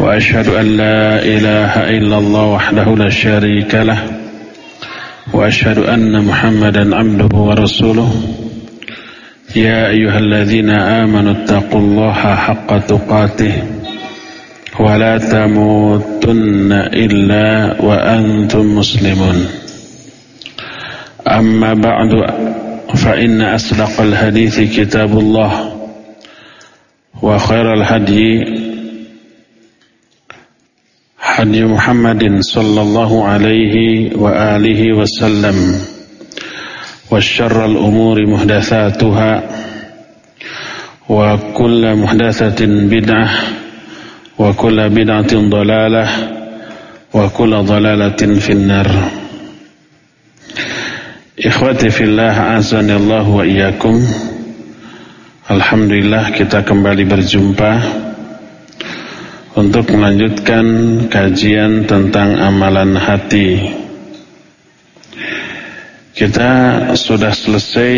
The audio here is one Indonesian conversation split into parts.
وأشهد أن لا إله إلا الله وحده لا شريك له وأشهد أن محمدا عبده ورسوله. يا أيها الذين آمنوا اتقوا الله حق تقاته ولا تموتن إلا وأنتم مسلمون. أما بعد فإن أصدق الحديث كتاب الله وخير الهدي هدي محمد صلى الله عليه وآله وسلم والشر الأمور محدثاتها وكل محدثة بدعة وكل بدعة ضلالة وكل ضلالة في النار Ikhwati fillah azani Allah wa iyyakum. Alhamdulillah kita kembali berjumpa untuk melanjutkan kajian tentang amalan hati. Kita sudah selesai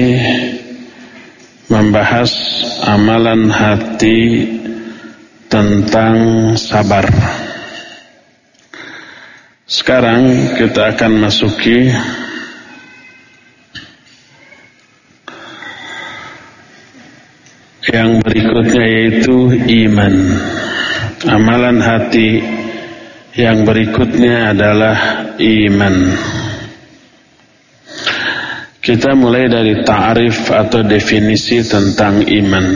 membahas amalan hati tentang sabar. Sekarang kita akan masuki Yang berikutnya yaitu iman. Amalan hati yang berikutnya adalah iman. Kita mulai dari ta'rif atau definisi tentang iman.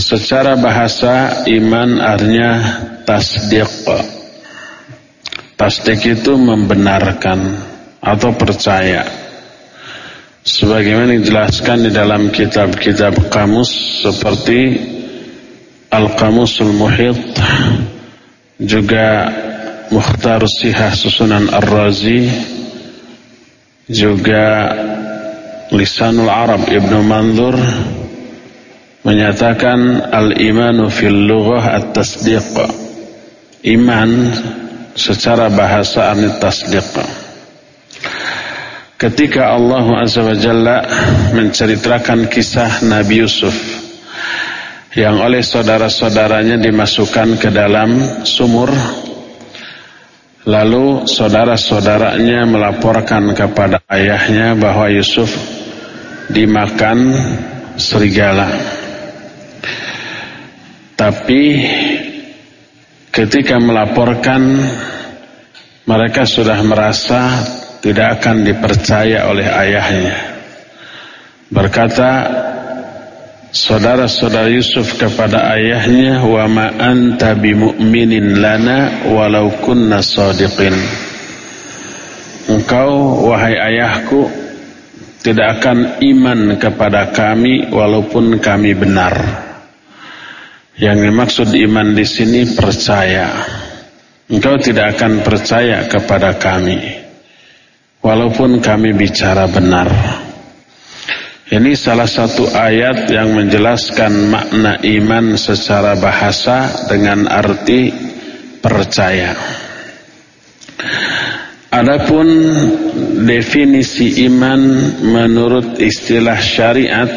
Secara bahasa iman artinya tasdiq. Tasdiq itu membenarkan atau percaya sebagaimana dijelaskan di dalam kitab-kitab kamus seperti Al-Qamusul Muhit juga Mukhtar Sihah Susunan Ar-Razi juga Lisanul Arab Ibnu Mandur menyatakan al-imanu fil lughah at-tasdiq iman secara bahasa arti tasdiq. Ketika Allah Azza wa Jalla menceritakan kisah Nabi Yusuf yang oleh saudara-saudaranya dimasukkan ke dalam sumur lalu saudara-saudaranya melaporkan kepada ayahnya bahwa Yusuf dimakan serigala tapi ketika melaporkan mereka sudah merasa tidak akan dipercaya oleh ayahnya. Berkata saudara-saudara Yusuf kepada ayahnya, "Wa ma anta bimu'minin lana walau kunna sadiqin." Engkau wahai ayahku tidak akan iman kepada kami walaupun kami benar. Yang dimaksud iman di sini percaya. Engkau tidak akan percaya kepada kami walaupun kami bicara benar. Ini salah satu ayat yang menjelaskan makna iman secara bahasa dengan arti percaya. Adapun definisi iman menurut istilah syariat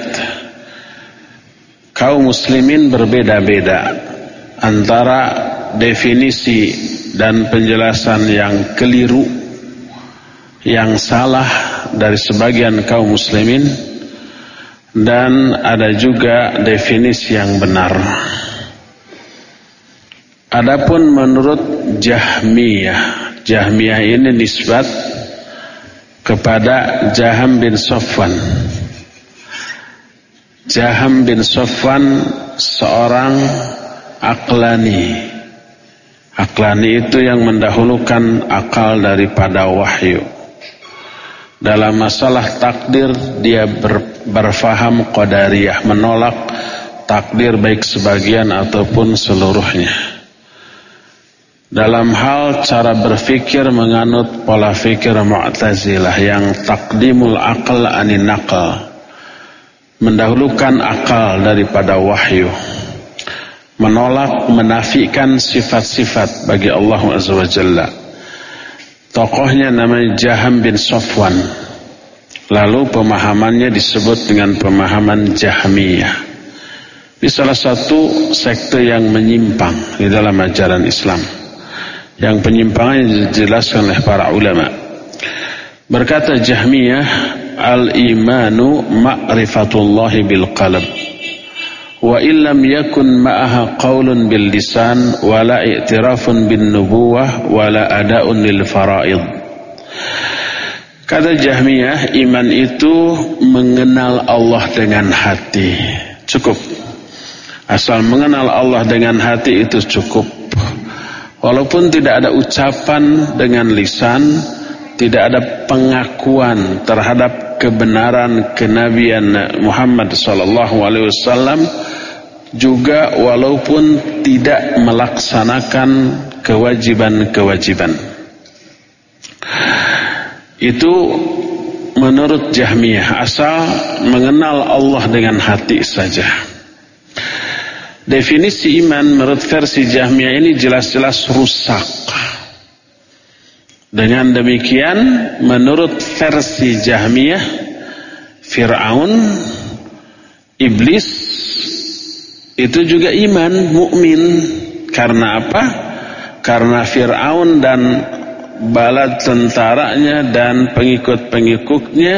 kaum muslimin berbeda-beda antara definisi dan penjelasan yang keliru yang salah dari sebagian kaum muslimin dan ada juga definisi yang benar. Adapun menurut Jahmiyah, Jahmiyah ini nisbat kepada Jaham bin Sofwan. Jaham bin Sofwan seorang aklani. Aklani itu yang mendahulukan akal daripada wahyu. Dalam masalah takdir dia ber, berfaham qadariyah menolak takdir baik sebagian ataupun seluruhnya. Dalam hal cara berfikir menganut pola fikir Mu'tazilah yang takdimul akal anin nakal. Mendahulukan akal daripada wahyu. Menolak menafikan sifat-sifat bagi Allah Azza wa Jalla. Tokohnya namanya Jaham bin Sofwan. Lalu pemahamannya disebut dengan pemahaman Jahmiyah. Di salah satu sekte yang menyimpang di dalam ajaran Islam. Yang penyimpangannya dijelaskan oleh para ulama. Berkata Jahmiyah, al-imanu ma'rifatullahi bil qalb. Wa illam yakun ma'aha qawlun bil lisan wala i'tirafun bin nubuwah wala ada'un lil fara'id. Kata Jahmiyah, iman itu mengenal Allah dengan hati. Cukup. Asal mengenal Allah dengan hati itu cukup. Walaupun tidak ada ucapan dengan lisan, tidak ada pengakuan terhadap kebenaran kenabian Muhammad sallallahu alaihi wasallam juga walaupun tidak melaksanakan kewajiban-kewajiban. Itu menurut Jahmiyah asal mengenal Allah dengan hati saja. Definisi iman menurut versi Jahmiyah ini jelas-jelas rusak. Dengan demikian, menurut versi Jahmiyah, Fir'aun, Iblis, itu juga iman, mukmin. Karena apa? Karena Fir'aun dan bala tentaranya dan pengikut-pengikutnya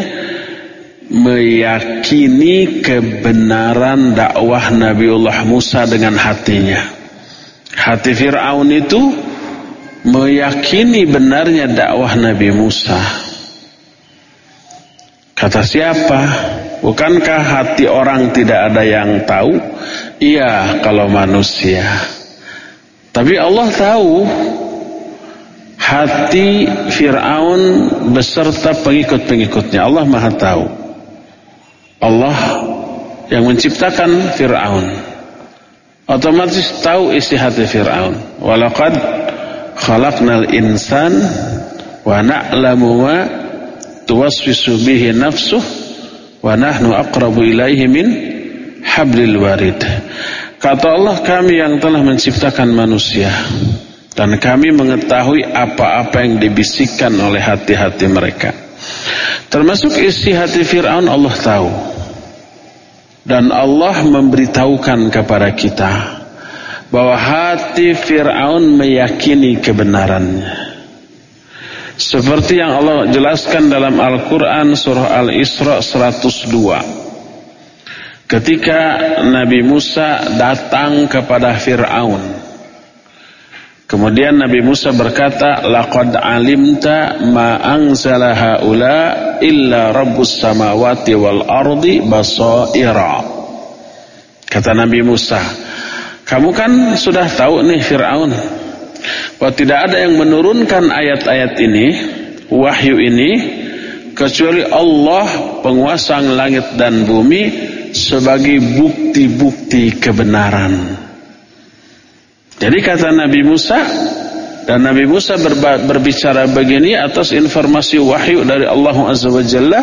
meyakini kebenaran dakwah Nabiullah Musa dengan hatinya. Hati Fir'aun itu meyakini benarnya dakwah Nabi Musa. Kata siapa? Bukankah hati orang tidak ada yang tahu? Iya, kalau manusia. Tapi Allah tahu hati Fir'aun beserta pengikut-pengikutnya. Allah maha tahu. Allah yang menciptakan Fir'aun otomatis tahu isi hati Fir'aun walaqad khalaqnal insan wa na'lamu ma tuwaswisu bihi nafsuh wa nahnu aqrabu ilaihi min hablil warid kata Allah kami yang telah menciptakan manusia dan kami mengetahui apa-apa yang dibisikkan oleh hati-hati mereka Termasuk isi hati Fir'aun Allah tahu. Dan Allah memberitahukan kepada kita bahwa hati Fir'aun meyakini kebenarannya. Seperti yang Allah jelaskan dalam Al-Quran surah Al-Isra 102. Ketika Nabi Musa datang kepada Fir'aun Kemudian Nabi Musa berkata, "Laqad alimta ma anzala haula illa rabbus samawati wal ardi basaira." Kata Nabi Musa, "Kamu kan sudah tahu nih Firaun bahwa tidak ada yang menurunkan ayat-ayat ini, wahyu ini kecuali Allah penguasa langit dan bumi sebagai bukti-bukti kebenaran." Jadi kata Nabi Musa dan Nabi Musa berbicara begini atas informasi wahyu dari Allah Azza wa Jalla.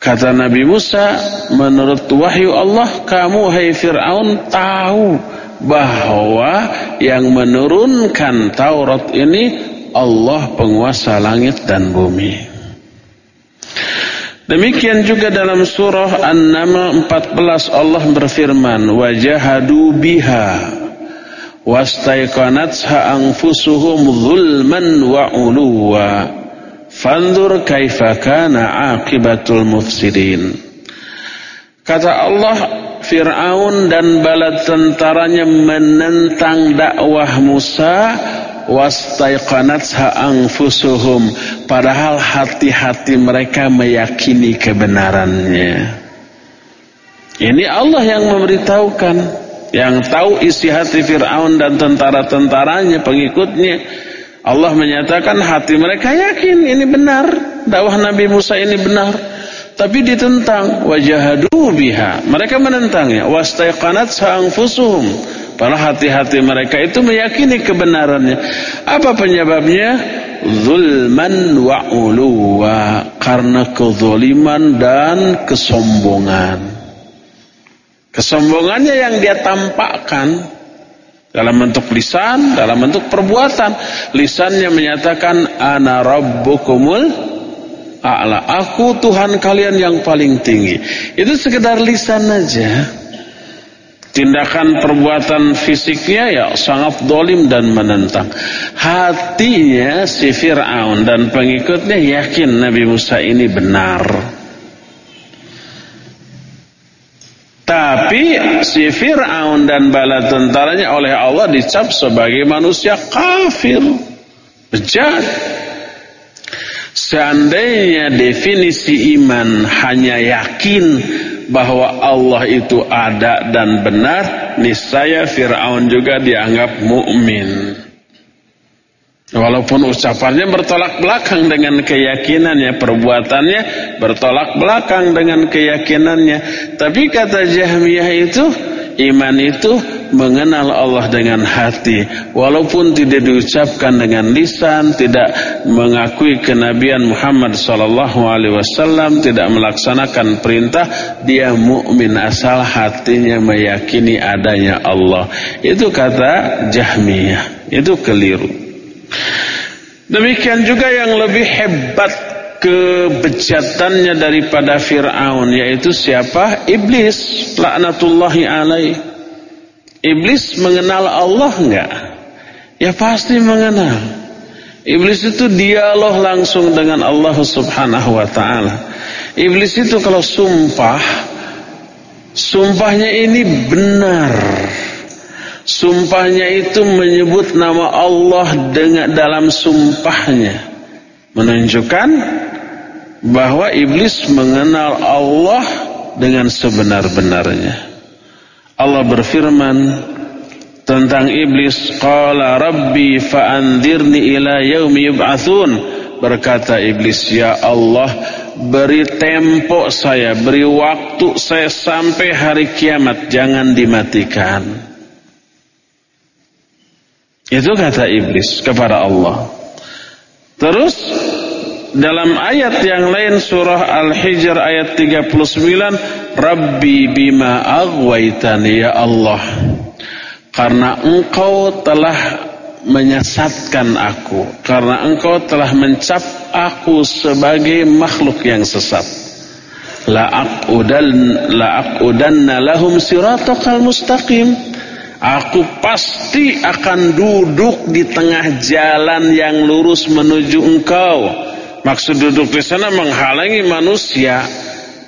Kata Nabi Musa, menurut wahyu Allah, kamu hai Fir'aun tahu bahwa yang menurunkan Taurat ini Allah penguasa langit dan bumi. Demikian juga dalam surah An-Naml 14 Allah berfirman, "Wajahadu biha wastaiqanatha anfusuhum zulman wa uluwa fanzur kaifa kana aqibatul mufsidin kata Allah Fir'aun dan bala tentaranya menentang dakwah Musa wastaiqanatha anfusuhum padahal hati-hati mereka meyakini kebenarannya ini Allah yang memberitahukan yang tahu isi hati Fir'aun dan tentara-tentaranya, pengikutnya. Allah menyatakan hati mereka yakin ini benar. Dakwah Nabi Musa ini benar. Tapi ditentang. Wajahadu biha. Mereka menentangnya. Wastaiqanat anfusuhum. Para hati-hati mereka itu meyakini kebenarannya. Apa penyebabnya? Zulman wa uluwa. Karena kezaliman dan kesombongan. Kesombongannya yang dia tampakkan dalam bentuk lisan, dalam bentuk perbuatan. Lisannya menyatakan ana rabbukumul a'la. Aku Tuhan kalian yang paling tinggi. Itu sekedar lisan aja. Tindakan perbuatan fisiknya ya sangat dolim dan menentang. Hatinya si Fir'aun dan pengikutnya yakin Nabi Musa ini benar. Tapi si Fir'aun dan bala tentaranya oleh Allah dicap sebagai manusia kafir. Bejat. Seandainya definisi iman hanya yakin bahwa Allah itu ada dan benar, niscaya Firaun juga dianggap mukmin. Walaupun ucapannya bertolak belakang dengan keyakinannya, perbuatannya bertolak belakang dengan keyakinannya. Tapi kata Jahmiyah itu, iman itu mengenal Allah dengan hati. Walaupun tidak diucapkan dengan lisan tidak mengakui kenabian Muhammad wasallam tidak melaksanakan perintah dia mukmin asal hatinya meyakini adanya Allah. Itu kata Jahmiyah. Itu keliru. Demikian juga yang lebih hebat kebejatannya daripada Fir'aun yaitu siapa? Iblis laknatullahi alaih Iblis mengenal Allah enggak? Ya pasti mengenal. Iblis itu dialog langsung dengan Allah Subhanahu wa taala. Iblis itu kalau sumpah sumpahnya ini benar. Sumpahnya itu menyebut nama Allah dengan dalam sumpahnya. Menunjukkan bahwa iblis mengenal Allah dengan sebenar-benarnya. Allah berfirman tentang iblis qala rabbi fa'andirni ila yaumi yub'atsun berkata iblis ya Allah beri tempo saya beri waktu saya sampai hari kiamat jangan dimatikan. Itu kata iblis kepada Allah terus dalam ayat yang lain surah Al-Hijr ayat 39 Rabbi bima aghwaytani ya Allah. Karena engkau telah menyesatkan aku. Karena engkau telah mencap aku sebagai makhluk yang sesat. La aqudan la aqudanna lahum siratal mustaqim aku pasti akan duduk di tengah jalan yang lurus menuju engkau Maksud duduk di sana menghalangi manusia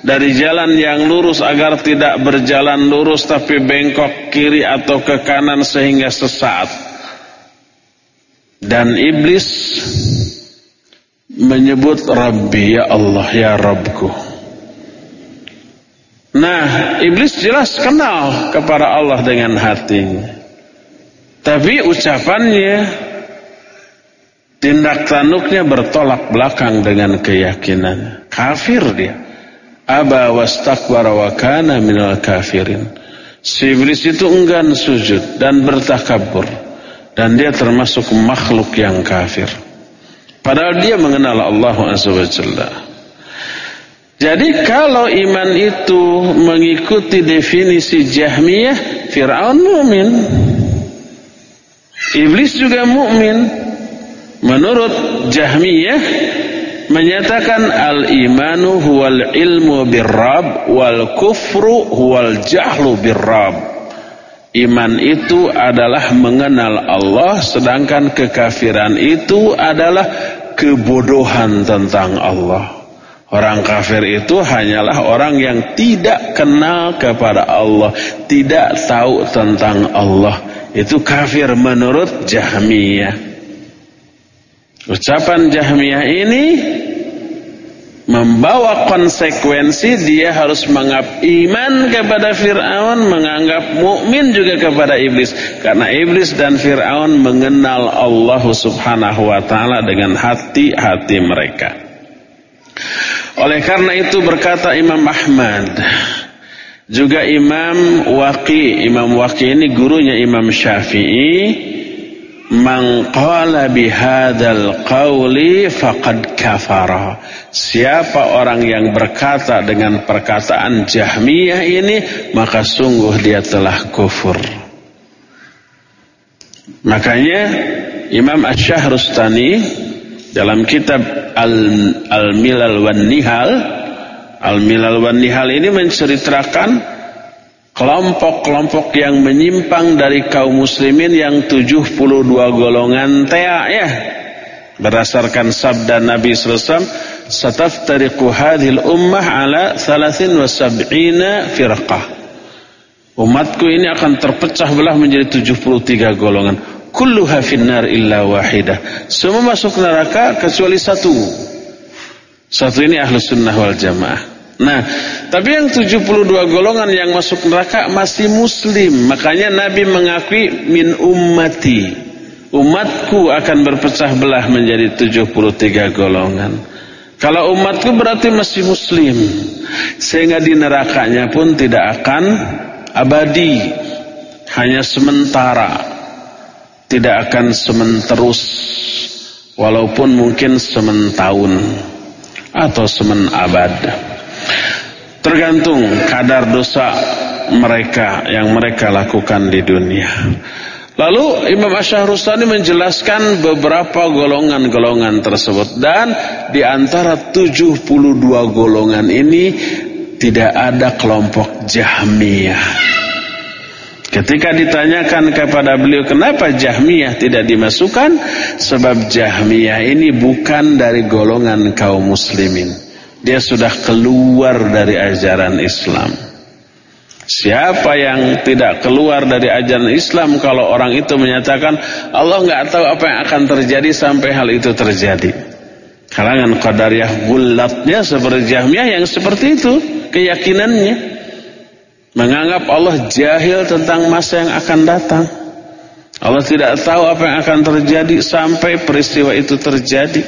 dari jalan yang lurus agar tidak berjalan lurus tapi bengkok kiri atau ke kanan sehingga sesat. Dan iblis menyebut Rabbi ya Allah ya Rabbku. Nah, iblis jelas kenal kepada Allah dengan hatinya. Tapi ucapannya Tindak tanduknya bertolak belakang dengan keyakinan. Kafir dia. Aba wastakbara wa kana minal kafirin. Si iblis itu enggan sujud dan bertakabur. Dan dia termasuk makhluk yang kafir. Padahal dia mengenal Allah Azza. Jadi kalau iman itu mengikuti definisi Jahmiyah, Fir'aun mu'min. Iblis juga mu'min. Menurut Jahmiyah menyatakan al-imanu huwal ilmu birrab wal kufru huwal jahlu birrab. Iman itu adalah mengenal Allah sedangkan kekafiran itu adalah kebodohan tentang Allah. Orang kafir itu hanyalah orang yang tidak kenal kepada Allah, tidak tahu tentang Allah. Itu kafir menurut Jahmiyah. Ucapan Jahmiyah ini membawa konsekuensi dia harus menganggap iman kepada Fir'aun, menganggap mukmin juga kepada iblis. Karena iblis dan Fir'aun mengenal Allah subhanahu wa ta'ala dengan hati-hati mereka. Oleh karena itu berkata Imam Ahmad, juga Imam Waqi, Imam Waqi ini gurunya Imam Syafi'i, Man qala bihadzal qawli faqad kafara. Siapa orang yang berkata dengan perkataan Jahmiyah ini maka sungguh dia telah kufur. Makanya Imam Asy-Syahrustani dalam kitab Al-Milal wan Nihal Al-Milal wan Nihal ini menceritakan kelompok-kelompok yang menyimpang dari kaum muslimin yang 72 golongan tea ya. Berdasarkan sabda Nabi SAW sataftariqu hadhil ummah ala 73 firqah. Umatku ini akan terpecah belah menjadi 73 golongan kulluha finnar illa wahidah semua masuk neraka kecuali satu satu ini ahlu sunnah wal jamaah Nah, tapi yang 72 golongan yang masuk neraka masih muslim. Makanya Nabi mengakui min ummati. Umatku akan berpecah belah menjadi 73 golongan. Kalau umatku berarti masih muslim. Sehingga di nerakanya pun tidak akan abadi. Hanya sementara. Tidak akan sementerus. Walaupun mungkin sementahun. Atau semen abad. Tergantung kadar dosa mereka yang mereka lakukan di dunia. Lalu Imam Asy-Syahrustani menjelaskan beberapa golongan-golongan tersebut dan di antara 72 golongan ini tidak ada kelompok Jahmiyah. Ketika ditanyakan kepada beliau kenapa Jahmiyah tidak dimasukkan? Sebab Jahmiyah ini bukan dari golongan kaum muslimin dia sudah keluar dari ajaran Islam. Siapa yang tidak keluar dari ajaran Islam kalau orang itu menyatakan Allah nggak tahu apa yang akan terjadi sampai hal itu terjadi. Kalangan qadariyah bulatnya seperti Jahmiyah yang seperti itu keyakinannya. Menganggap Allah jahil tentang masa yang akan datang. Allah tidak tahu apa yang akan terjadi sampai peristiwa itu terjadi.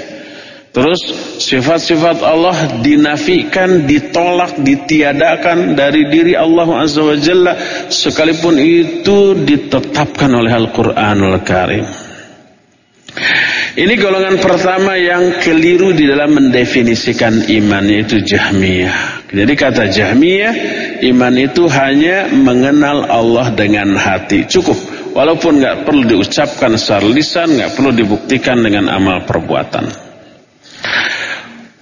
Terus sifat-sifat Allah dinafikan, ditolak, ditiadakan dari diri Allah Azza wa Jalla sekalipun itu ditetapkan oleh Al-Qur'anul Karim. Ini golongan pertama yang keliru di dalam mendefinisikan iman yaitu Jahmiyah. Jadi kata Jahmiyah, iman itu hanya mengenal Allah dengan hati. Cukup. Walaupun nggak perlu diucapkan secara lisan, nggak perlu dibuktikan dengan amal perbuatan.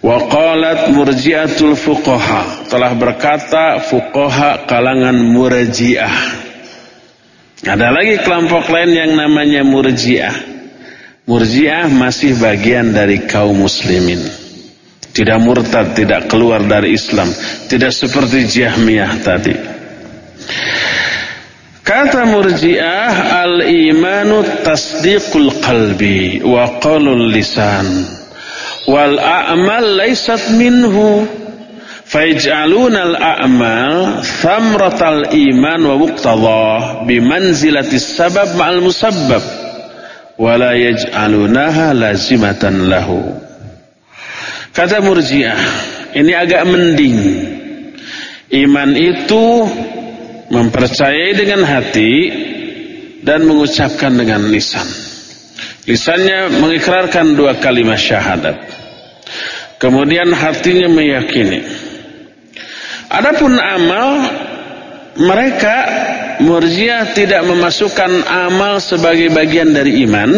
Waqalat murjiatul fuqaha telah berkata fuqaha kalangan murjiah. Ada lagi kelompok lain yang namanya murjiah. Murjiah masih bagian dari kaum muslimin. Tidak murtad, tidak keluar dari Islam, tidak seperti Jahmiyah tadi. Kata murjiah al-imanu tasdiqul qalbi wa qalul lisan wal a'mal laysat minhu fayaj'aluna al a'mal thamratal iman wa muqtadah bimanzilati sabab ma'al musabbab wala yaj'alunaha lazimatan lahu. Kata murjiah ini agak mending. Iman itu mempercayai dengan hati dan mengucapkan dengan lisan. Lisannya mengikrarkan dua kalimat syahadat. Kemudian hatinya meyakini. Adapun amal mereka murjiah tidak memasukkan amal sebagai bagian dari iman.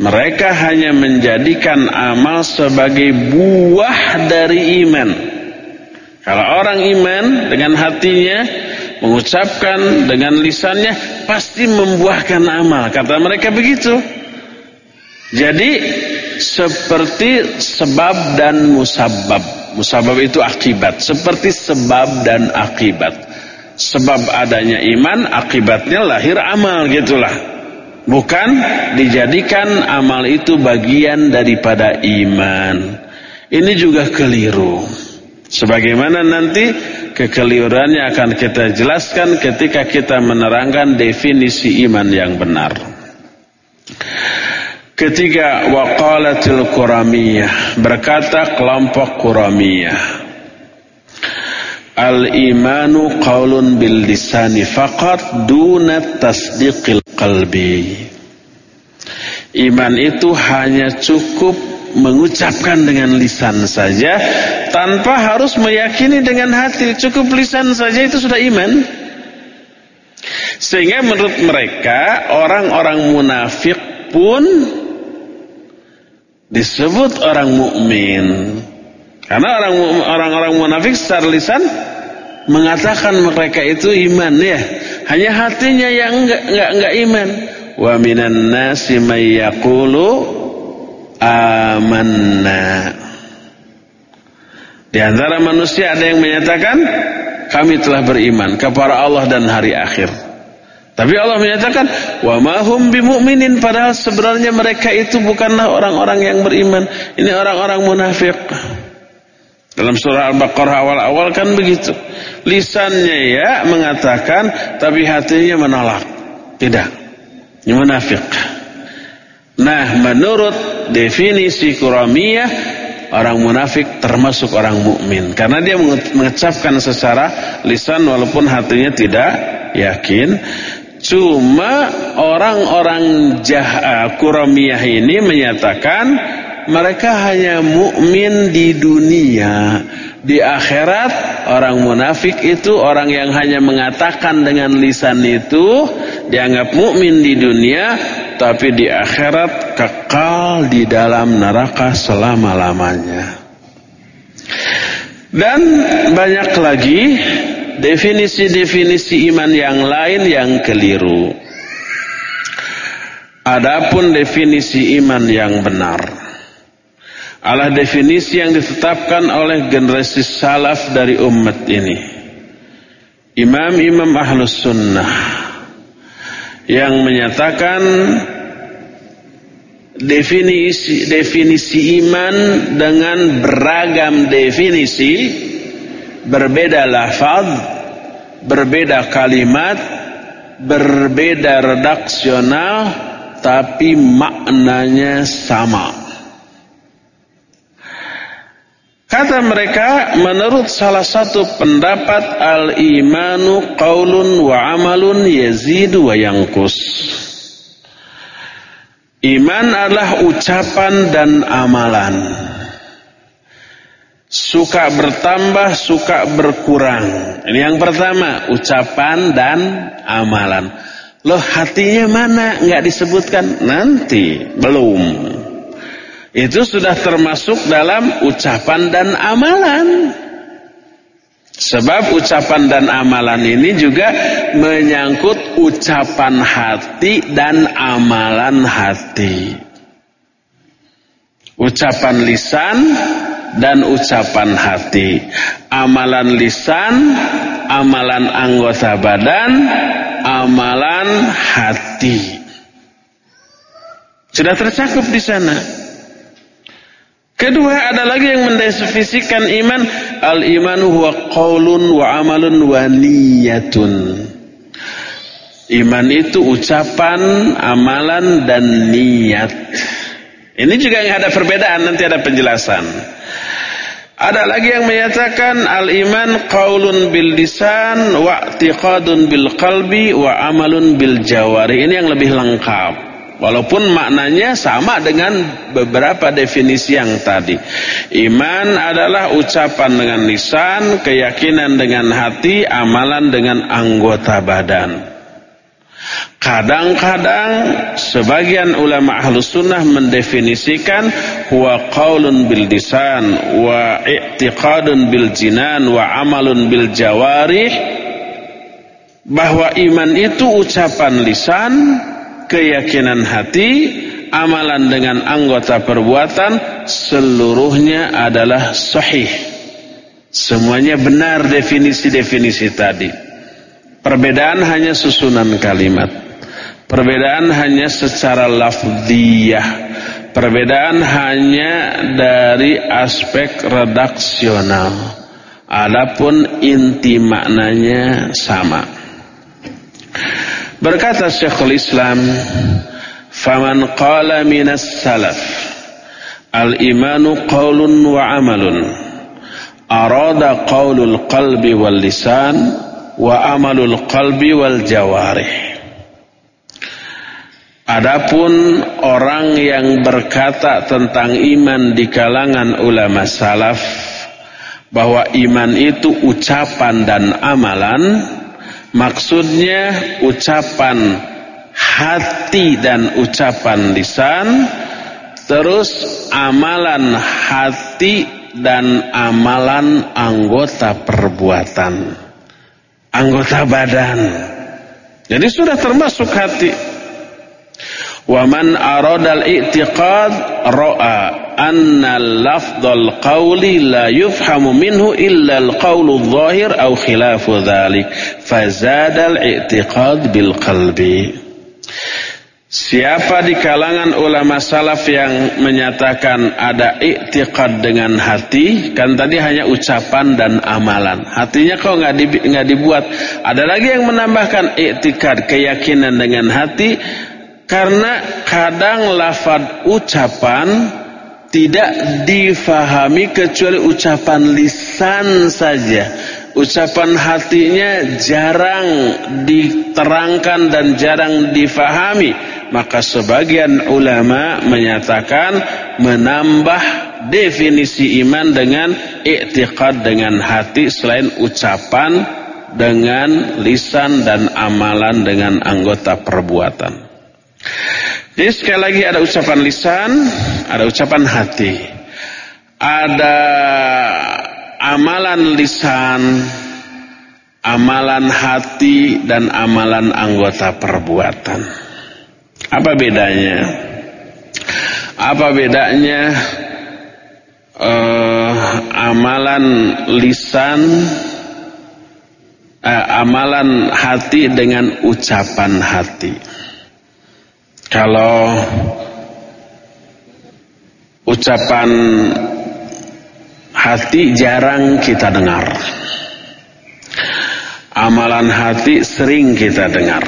Mereka hanya menjadikan amal sebagai buah dari iman. Kalau orang iman dengan hatinya mengucapkan dengan lisannya pasti membuahkan amal. Kata mereka begitu. Jadi seperti sebab dan musabab. Musabab itu akibat. Seperti sebab dan akibat. Sebab adanya iman, akibatnya lahir amal gitulah. Bukan dijadikan amal itu bagian daripada iman. Ini juga keliru. Sebagaimana nanti kekeliruannya akan kita jelaskan ketika kita menerangkan definisi iman yang benar. Ketiga, waqalatil Quramiyah. Berkata kelompok Quramiyah. Al-imanu qaulun bil lisani faqat duna tasdiqil qalbi. Iman itu hanya cukup mengucapkan dengan lisan saja tanpa harus meyakini dengan hati. Cukup lisan saja itu sudah iman. Sehingga menurut mereka orang-orang munafik pun disebut orang mukmin. Karena orang orang-orang munafik secara lisan mengatakan mereka itu iman ya. Hanya hatinya yang enggak enggak enggak iman. Wa minan nasi may yaqulu amanna. Di antara manusia ada yang menyatakan kami telah beriman kepada Allah dan hari akhir. Tapi Allah menyatakan wa ma hum bimumin padahal sebenarnya mereka itu bukanlah orang-orang yang beriman. Ini orang-orang munafik. Dalam surah Al-Baqarah awal-awal kan begitu. Lisannya ya mengatakan tapi hatinya menolak. Tidak. Ini munafik. Nah, menurut definisi Quramiyah, orang munafik termasuk orang mukmin karena dia mengucapkan secara lisan walaupun hatinya tidak yakin. Cuma orang-orang jah Quramiyah ini menyatakan mereka hanya mukmin di dunia. Di akhirat orang munafik itu orang yang hanya mengatakan dengan lisan itu dianggap mukmin di dunia tapi di akhirat kekal di dalam neraka selama-lamanya. Dan banyak lagi definisi-definisi iman yang lain yang keliru. Adapun definisi iman yang benar adalah definisi yang ditetapkan oleh generasi salaf dari umat ini. Imam-imam ahlus sunnah yang menyatakan definisi definisi iman dengan beragam definisi berbeda lafaz berbeda kalimat berbeda redaksional tapi maknanya sama Kata mereka menurut salah satu pendapat al-imanu qaulun wa amalun yazidu wa yankus. Iman adalah ucapan dan amalan. Suka bertambah, suka berkurang. Ini yang pertama, ucapan dan amalan. Loh hatinya mana? Enggak disebutkan nanti, belum. Itu sudah termasuk dalam ucapan dan amalan. Sebab ucapan dan amalan ini juga menyangkut ucapan hati dan amalan hati. Ucapan lisan dan ucapan hati. Amalan lisan, amalan anggota badan, amalan hati. Sudah tercakup di sana. Kedua ada lagi yang mendefinisikan iman al-imanu huwa qaulun wa amalun wa niyatun. Iman itu ucapan, amalan dan niat. Ini juga yang ada perbedaan nanti ada penjelasan. Ada lagi yang menyatakan al-iman qaulun bil lisan wa i'tiqadun bil qalbi wa amalun bil jawari. Ini yang lebih lengkap. Walaupun maknanya sama dengan beberapa definisi yang tadi. Iman adalah ucapan dengan lisan, keyakinan dengan hati, amalan dengan anggota badan. Kadang-kadang sebagian ulama ahlus sunnah mendefinisikan huwa qaulun bil lisan wa i'tiqadun bil jinan wa amalun bil jawarih bahwa iman itu ucapan lisan keyakinan hati, amalan dengan anggota perbuatan seluruhnya adalah sahih. Semuanya benar definisi-definisi tadi. Perbedaan hanya susunan kalimat. Perbedaan hanya secara lafziyah. Perbedaan hanya dari aspek redaksional. Adapun inti maknanya sama. Berkata Syekhul Islam, faman qala minas salaf al-imanu qaulun wa amalun arada qaulul qalbi wal lisan wa amalul qalbi wal jawarih. Adapun orang yang berkata tentang iman di kalangan ulama salaf bahwa iman itu ucapan dan amalan Maksudnya ucapan hati dan ucapan lisan terus amalan hati dan amalan anggota perbuatan anggota badan jadi sudah termasuk hati waman aradal i'tiqad roa anna lafdhal qawli la yufhamu minhu illa al-qawlu adh-dhahir aw khilafu dhalik fazada i'tiqad bil qalbi Siapa di kalangan ulama salaf yang menyatakan ada iktikad dengan hati, kan tadi hanya ucapan dan amalan. Hatinya kok nggak dibuat. Ada lagi yang menambahkan iktikad keyakinan dengan hati, karena kadang lafad ucapan tidak difahami kecuali ucapan lisan saja. Ucapan hatinya jarang diterangkan dan jarang difahami. Maka sebagian ulama menyatakan menambah definisi iman dengan iktiqad dengan hati selain ucapan dengan lisan dan amalan dengan anggota perbuatan. Jadi sekali lagi ada ucapan lisan, ada ucapan hati. Ada amalan lisan, amalan hati dan amalan anggota perbuatan. Apa bedanya? Apa bedanya uh, amalan lisan, uh, amalan hati dengan ucapan hati? Kalau ucapan hati jarang kita dengar. Amalan hati sering kita dengar.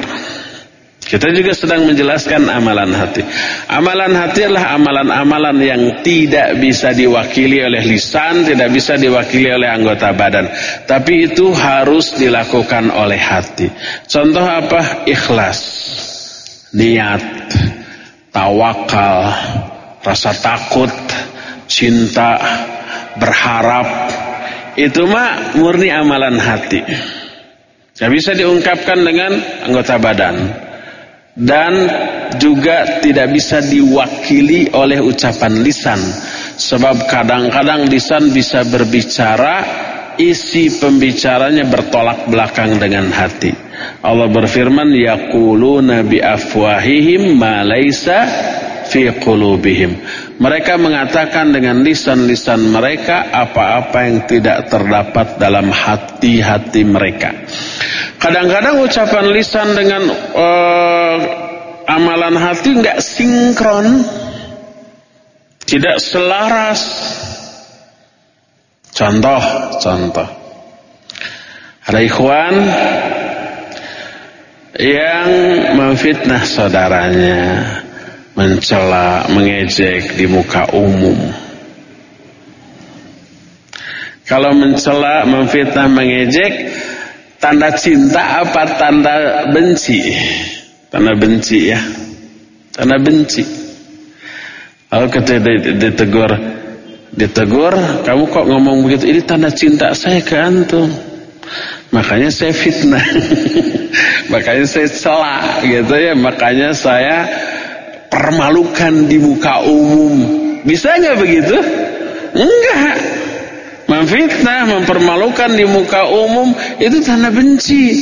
Kita juga sedang menjelaskan amalan hati. Amalan hati adalah amalan-amalan yang tidak bisa diwakili oleh lisan, tidak bisa diwakili oleh anggota badan. Tapi itu harus dilakukan oleh hati. Contoh apa? Ikhlas niat, tawakal, rasa takut, cinta, berharap, itu mah murni amalan hati. Tidak bisa diungkapkan dengan anggota badan. Dan juga tidak bisa diwakili oleh ucapan lisan. Sebab kadang-kadang lisan bisa berbicara, isi pembicaranya bertolak belakang dengan hati. Allah berfirman yaquluna bi afwahihim ma laisa fi qulubihim. Mereka mengatakan dengan lisan-lisan mereka apa-apa yang tidak terdapat dalam hati-hati mereka. Kadang-kadang ucapan lisan dengan uh, amalan hati enggak sinkron. Tidak selaras. Contoh, contoh. Ada ikhwan yang memfitnah saudaranya, mencela, mengejek di muka umum. Kalau mencela, memfitnah, mengejek, tanda cinta apa tanda benci? Tanda benci ya. Tanda benci. Kalau kita ditegur, ditegur, kamu kok ngomong begitu? Ini tanda cinta saya ke antum. Makanya saya fitnah. makanya saya celak gitu ya. Makanya saya permalukan di muka umum. Bisa nggak begitu? Enggak. Memfitnah, mempermalukan di muka umum itu tanda benci.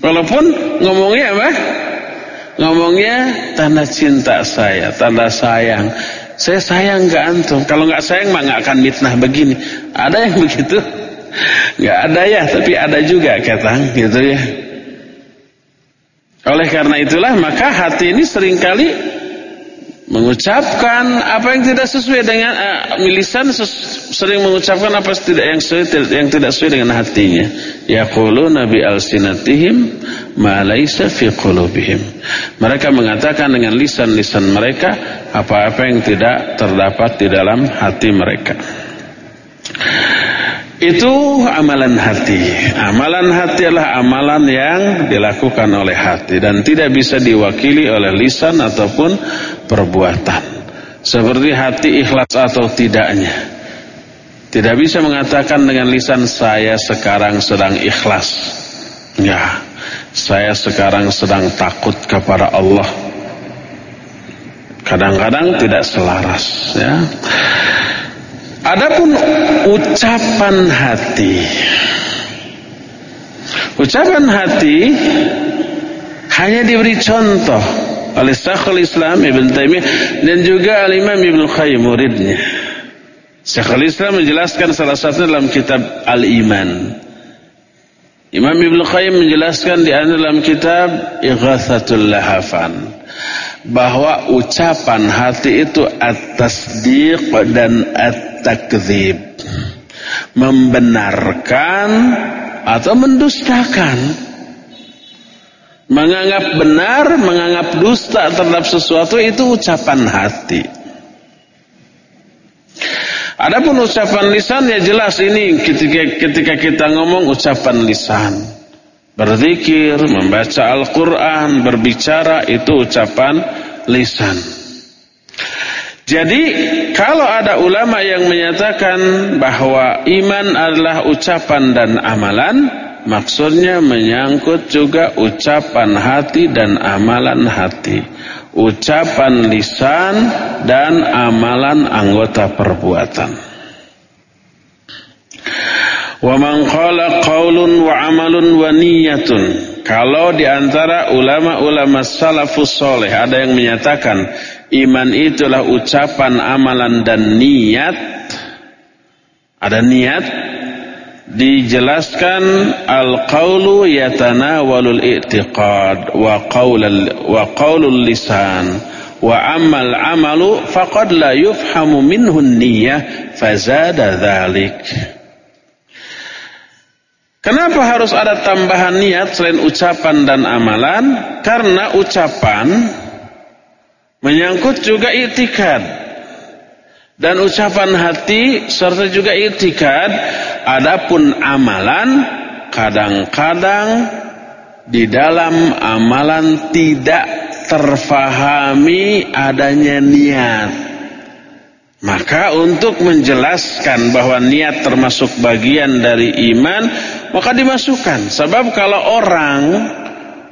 Walaupun ngomongnya apa? Ngomongnya tanda cinta saya, tanda sayang. Saya sayang ke antum. Kalau nggak sayang mah nggak akan mitnah begini. Ada yang begitu? Nggak ada ya, tapi ada juga kata gitu ya. Oleh karena itulah maka hati ini sering kali mengucapkan apa yang tidak sesuai dengan uh, milisan sering mengucapkan apa tidak yang sesuai yang tidak sesuai dengan hatinya. Yaquluna bi alsinatihim ma laysa fi qulubihim. Mereka mengatakan dengan lisan-lisan mereka apa-apa yang tidak terdapat di dalam hati mereka. Itu amalan hati. Amalan hati adalah amalan yang dilakukan oleh hati dan tidak bisa diwakili oleh lisan ataupun perbuatan. Seperti hati ikhlas atau tidaknya. Tidak bisa mengatakan dengan lisan saya sekarang sedang ikhlas. Ya, saya sekarang sedang takut kepada Allah. Kadang-kadang tidak selaras, ya. Adapun ucapan hati Ucapan hati hanya diberi contoh oleh Syekhul Islam Ibn Taimiyah dan juga Al-Imam Ibn Qayyim muridnya. Syekhul Islam menjelaskan salah satu dalam kitab Al-Iman. Imam Ibn Qayyim menjelaskan di dalam kitab Ighathatul Lahafan bahwa ucapan hati itu atas diq dan at-takdzib membenarkan atau mendustakan. Menganggap benar menganggap dusta terhadap sesuatu itu ucapan hati. Adapun ucapan lisan ya jelas ini ketika ketika kita ngomong ucapan lisan. Berzikir, membaca Al-Quran, berbicara itu ucapan lisan. Jadi kalau ada ulama yang menyatakan bahwa iman adalah ucapan dan amalan, maksudnya menyangkut juga ucapan hati dan amalan hati. Ucapan lisan dan amalan anggota perbuatan. Wa qala qaulun wa amalun wa niyatun. Kalau di antara ulama-ulama salafus soleh ada yang menyatakan iman itulah ucapan, amalan dan niat. Ada niat dijelaskan al-qaulu yatanawalul i'tiqad wa qaulul wa qaulul lisan wa amal amalu faqad la yufhamu minhu niyyah fazada dzalik Kenapa harus ada tambahan niat selain ucapan dan amalan? Karena ucapan menyangkut juga itikad. Dan ucapan hati serta juga itikad. Adapun amalan kadang-kadang di dalam amalan tidak terfahami adanya niat. Maka untuk menjelaskan bahwa niat termasuk bagian dari iman, maka dimasukkan. Sebab kalau orang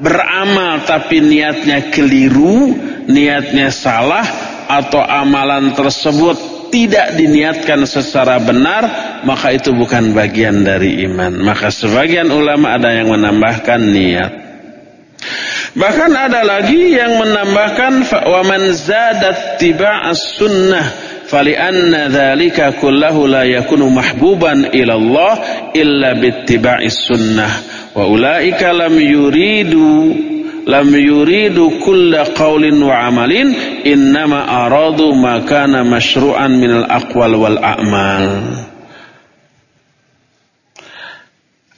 beramal tapi niatnya keliru, niatnya salah atau amalan tersebut tidak diniatkan secara benar, maka itu bukan bagian dari iman. Maka sebagian ulama ada yang menambahkan niat. Bahkan ada lagi yang menambahkan wa man zadat tiba'as sunnah Fali anna dzalika kullahu la yakunu mahbuban ila Allah illa bittiba'is sunnah wa ulaika lam yuridu lam yuridu kulla qawlin wa amalin innama aradu ma kana masyru'an minal aqwal wal a'mal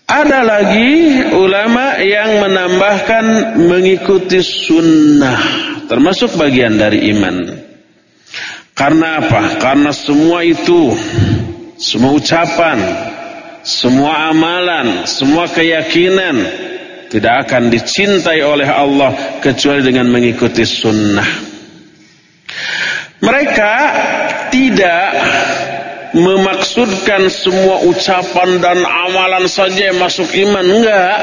ada lagi ulama yang menambahkan mengikuti sunnah termasuk bagian dari iman karena apa? karena semua itu semua ucapan semua amalan, semua keyakinan tidak akan dicintai oleh Allah kecuali dengan mengikuti sunnah. Mereka tidak memaksudkan semua ucapan dan amalan saja yang masuk iman. Enggak.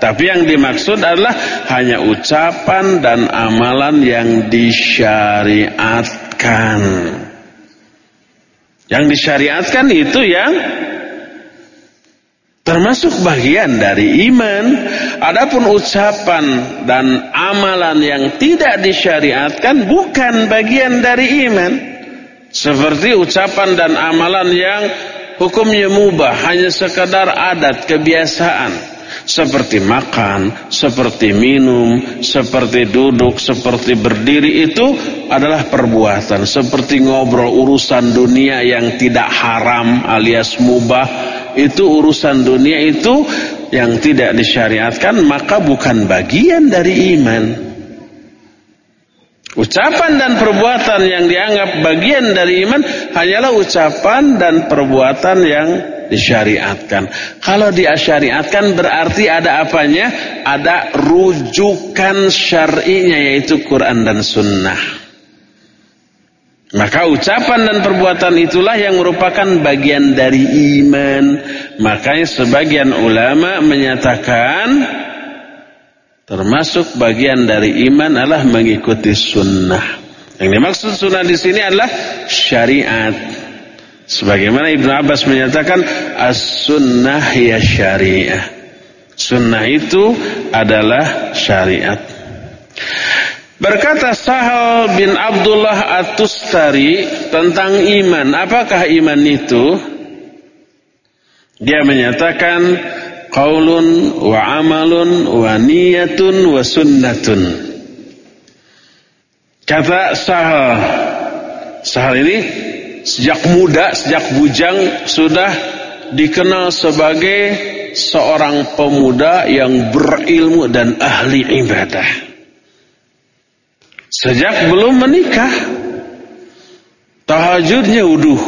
Tapi yang dimaksud adalah hanya ucapan dan amalan yang disyariatkan. Yang disyariatkan itu yang termasuk bagian dari iman. Adapun ucapan dan amalan yang tidak disyariatkan bukan bagian dari iman. Seperti ucapan dan amalan yang hukumnya mubah, hanya sekadar adat, kebiasaan seperti makan, seperti minum, seperti duduk, seperti berdiri itu adalah perbuatan. Seperti ngobrol urusan dunia yang tidak haram alias mubah, itu urusan dunia itu yang tidak disyariatkan maka bukan bagian dari iman. Ucapan dan perbuatan yang dianggap bagian dari iman hanyalah ucapan dan perbuatan yang disyariatkan. Kalau disyariatkan berarti ada apanya? Ada rujukan syar'inya yaitu Quran dan Sunnah. Maka ucapan dan perbuatan itulah yang merupakan bagian dari iman. Makanya sebagian ulama menyatakan Termasuk bagian dari iman adalah mengikuti sunnah. Yang dimaksud sunnah di sini adalah syariat. Sebagaimana Ibnu Abbas menyatakan as-sunnah ya syariah. Sunnah itu adalah syariat. Berkata Sahal bin Abdullah At-Tustari tentang iman. Apakah iman itu? Dia menyatakan qaulun wa amalun wa niyatun wa sunnatun. Kata Sahal. Sahal ini sejak muda, sejak bujang sudah dikenal sebagai seorang pemuda yang berilmu dan ahli ibadah. Sejak belum menikah, tahajudnya uduh.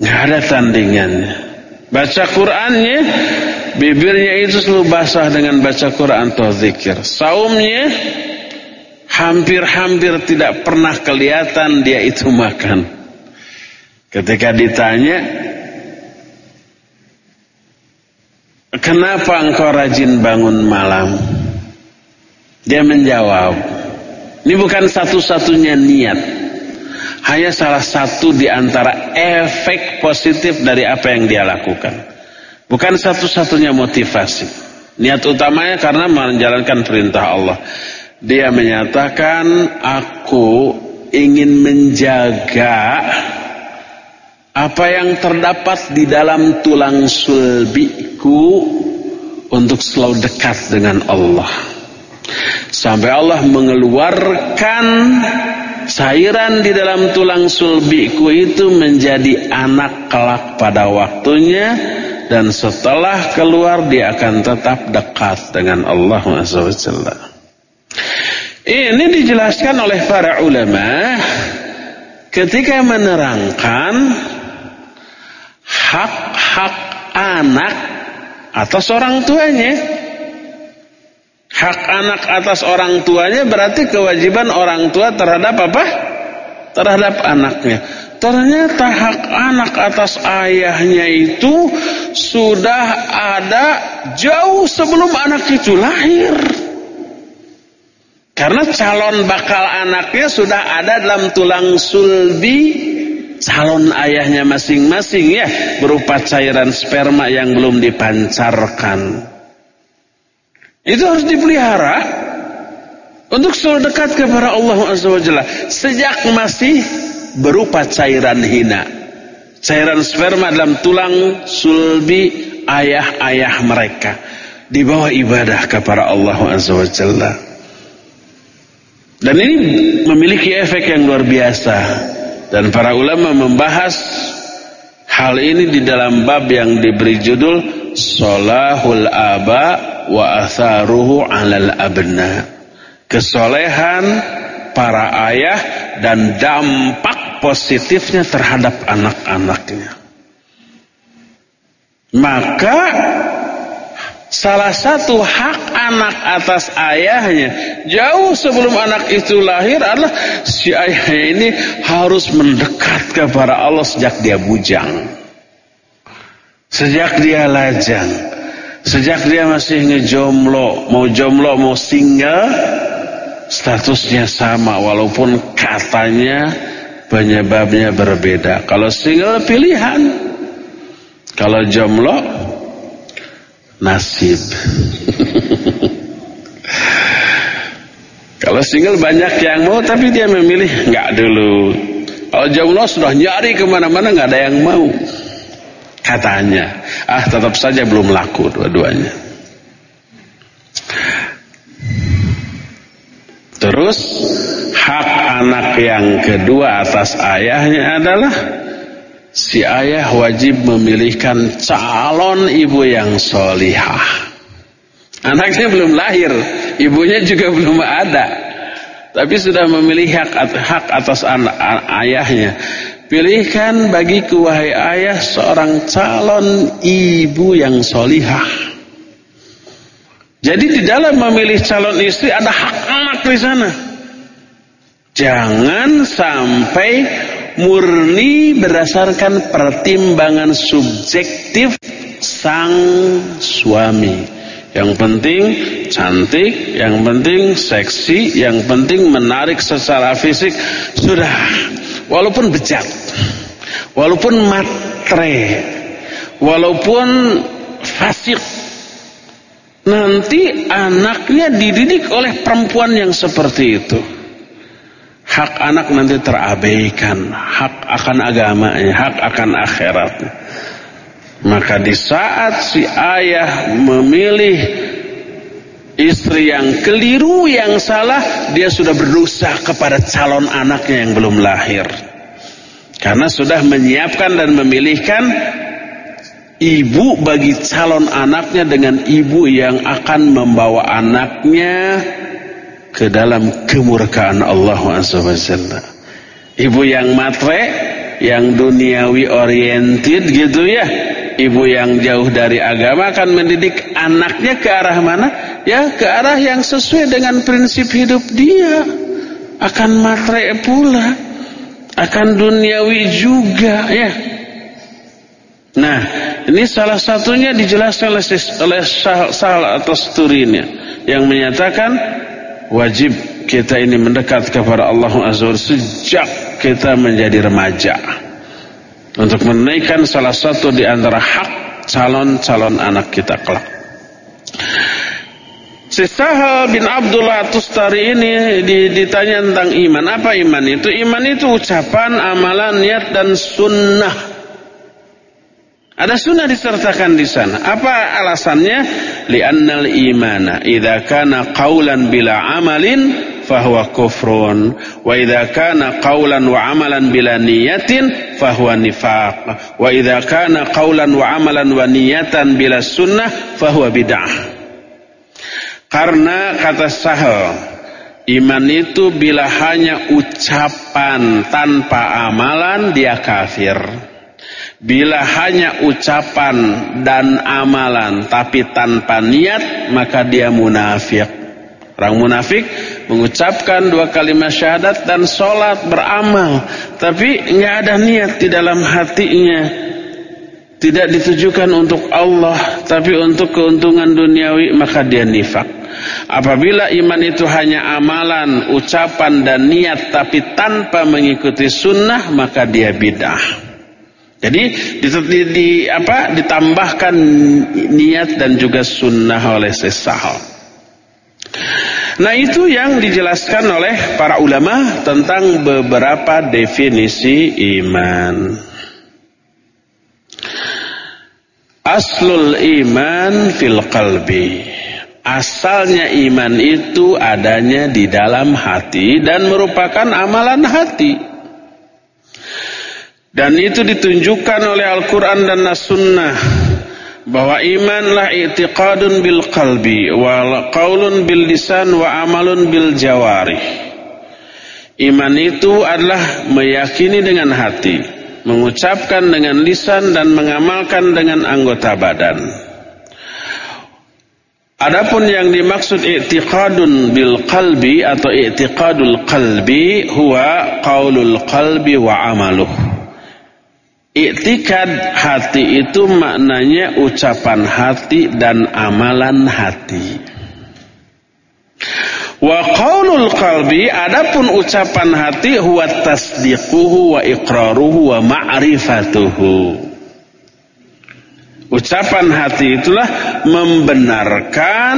Nggak ada tandingannya. Baca Qur'annya bibirnya itu selalu basah dengan baca Quran atau zikir. Saumnya hampir-hampir tidak pernah kelihatan dia itu makan. Ketika ditanya, "Kenapa engkau rajin bangun malam?" Dia menjawab, "Ini bukan satu-satunya niat hanya salah satu di antara efek positif dari apa yang dia lakukan. Bukan satu-satunya motivasi. Niat utamanya karena menjalankan perintah Allah. Dia menyatakan, aku ingin menjaga apa yang terdapat di dalam tulang sulbiku untuk selalu dekat dengan Allah. Sampai Allah mengeluarkan cairan di dalam tulang sulbiku itu menjadi anak kelak pada waktunya dan setelah keluar dia akan tetap dekat dengan Allah SWT. Ini dijelaskan oleh para ulama ketika menerangkan hak-hak anak atas orang tuanya. Hak anak atas orang tuanya berarti kewajiban orang tua terhadap apa? Terhadap anaknya. Ternyata hak anak atas ayahnya itu sudah ada jauh sebelum anak itu lahir. Karena calon bakal anaknya sudah ada dalam tulang sulbi calon ayahnya masing-masing ya berupa cairan sperma yang belum dipancarkan. Itu harus dipelihara untuk selalu dekat kepada Allah Azza wa Jalla sejak masih berupa cairan hina. Cairan sperma dalam tulang sulbi ayah-ayah mereka di bawah ibadah kepada Allah Azza wa Jalla. Dan ini memiliki efek yang luar biasa dan para ulama membahas hal ini di dalam bab yang diberi judul Solahul Aba wa atharuhu 'alal abna. Kesolehan para ayah dan dampak positifnya terhadap anak-anaknya. Maka salah satu hak anak atas ayahnya jauh sebelum anak itu lahir adalah si ayah ini harus mendekat kepada Allah sejak dia bujang. Sejak dia lajang Sejak dia masih ngejomblo, mau jomblo, mau single, statusnya sama walaupun katanya penyebabnya berbeda. Kalau single pilihan, kalau jomblo nasib. kalau single banyak yang mau tapi dia memilih nggak dulu. Kalau jomblo sudah nyari ke mana-mana nggak ada yang mau. Katanya. Ah tetap saja belum laku dua-duanya. Terus hak anak yang kedua atas ayahnya adalah si ayah wajib memilihkan calon ibu yang solihah. Anaknya belum lahir, ibunya juga belum ada. Tapi sudah memilih hak, hak atas anak, ayahnya. Pilihkan bagi wahai ayah seorang calon ibu yang solihah. Jadi di dalam memilih calon istri ada hak anak di sana. Jangan sampai murni berdasarkan pertimbangan subjektif sang suami. Yang penting cantik, yang penting seksi, yang penting menarik secara fisik sudah. Walaupun bejat, walaupun matre, walaupun fasik Nanti anaknya dididik oleh perempuan yang seperti itu. Hak anak nanti terabaikan. Hak akan agamanya, hak akan akhiratnya. Maka di saat si ayah memilih istri yang keliru, yang salah, dia sudah berdosa kepada calon anaknya yang belum lahir. Karena sudah menyiapkan dan memilihkan ibu bagi calon anaknya dengan ibu yang akan membawa anaknya ke dalam kemurkaan Allah SWT. Ibu yang matre, yang duniawi oriented gitu ya. Ibu yang jauh dari agama akan mendidik anaknya ke arah mana? Ya ke arah yang sesuai dengan prinsip hidup dia. Akan matre pula. Akan duniawi juga ya. Nah, ini salah satunya dijelaskan oleh, oleh Sahal atau Sturinya yang menyatakan wajib kita ini mendekat kepada Allah Azza sejak kita menjadi remaja untuk menaikkan salah satu di antara hak calon-calon anak kita kelak. Si Sahal bin Abdullah Tustari ini ditanya tentang iman. Apa iman itu? Iman itu ucapan, amalan, niat dan sunnah ada sunnah disertakan di sana. Apa alasannya? Li'annal imana idza kana qaulan bila amalin fahuwa kufrun wa idza kana qaulan wa amalan bila niyatin fahuwa nifaq wa idza kana qaulan wa amalan wa niyatan bila sunnah fahuwa bid'ah. Karena kata Sahal Iman itu bila hanya ucapan tanpa amalan dia kafir. Bila hanya ucapan dan amalan tapi tanpa niat maka dia munafik. Orang munafik mengucapkan dua kalimat syahadat dan sholat beramal tapi nggak ada niat di dalam hatinya. Tidak ditujukan untuk Allah tapi untuk keuntungan duniawi maka dia nifak. Apabila iman itu hanya amalan, ucapan dan niat tapi tanpa mengikuti sunnah maka dia bidah. Jadi di, di, di, apa, ditambahkan niat dan juga sunnah oleh sesahal. Nah itu yang dijelaskan oleh para ulama tentang beberapa definisi iman. Aslul iman fil qalbi. Asalnya iman itu adanya di dalam hati dan merupakan amalan hati. Dan itu ditunjukkan oleh Al-Quran dan As-Sunnah. Bahwa imanlah i'tiqadun bil qalbi. Wa qawlun bil lisan wa amalun bil jawari. Iman itu adalah meyakini dengan hati. Mengucapkan dengan lisan dan mengamalkan dengan anggota badan. Adapun yang dimaksud i'tiqadun bil qalbi atau i'tiqadul qalbi huwa qaulul qalbi wa amaluh. Iktikad hati itu maknanya ucapan hati dan amalan hati. Wa qaulul qalbi adapun ucapan hati huwa tasdiquhu wa iqraruhu wa ma'rifatuhu. Ucapan hati itulah membenarkan,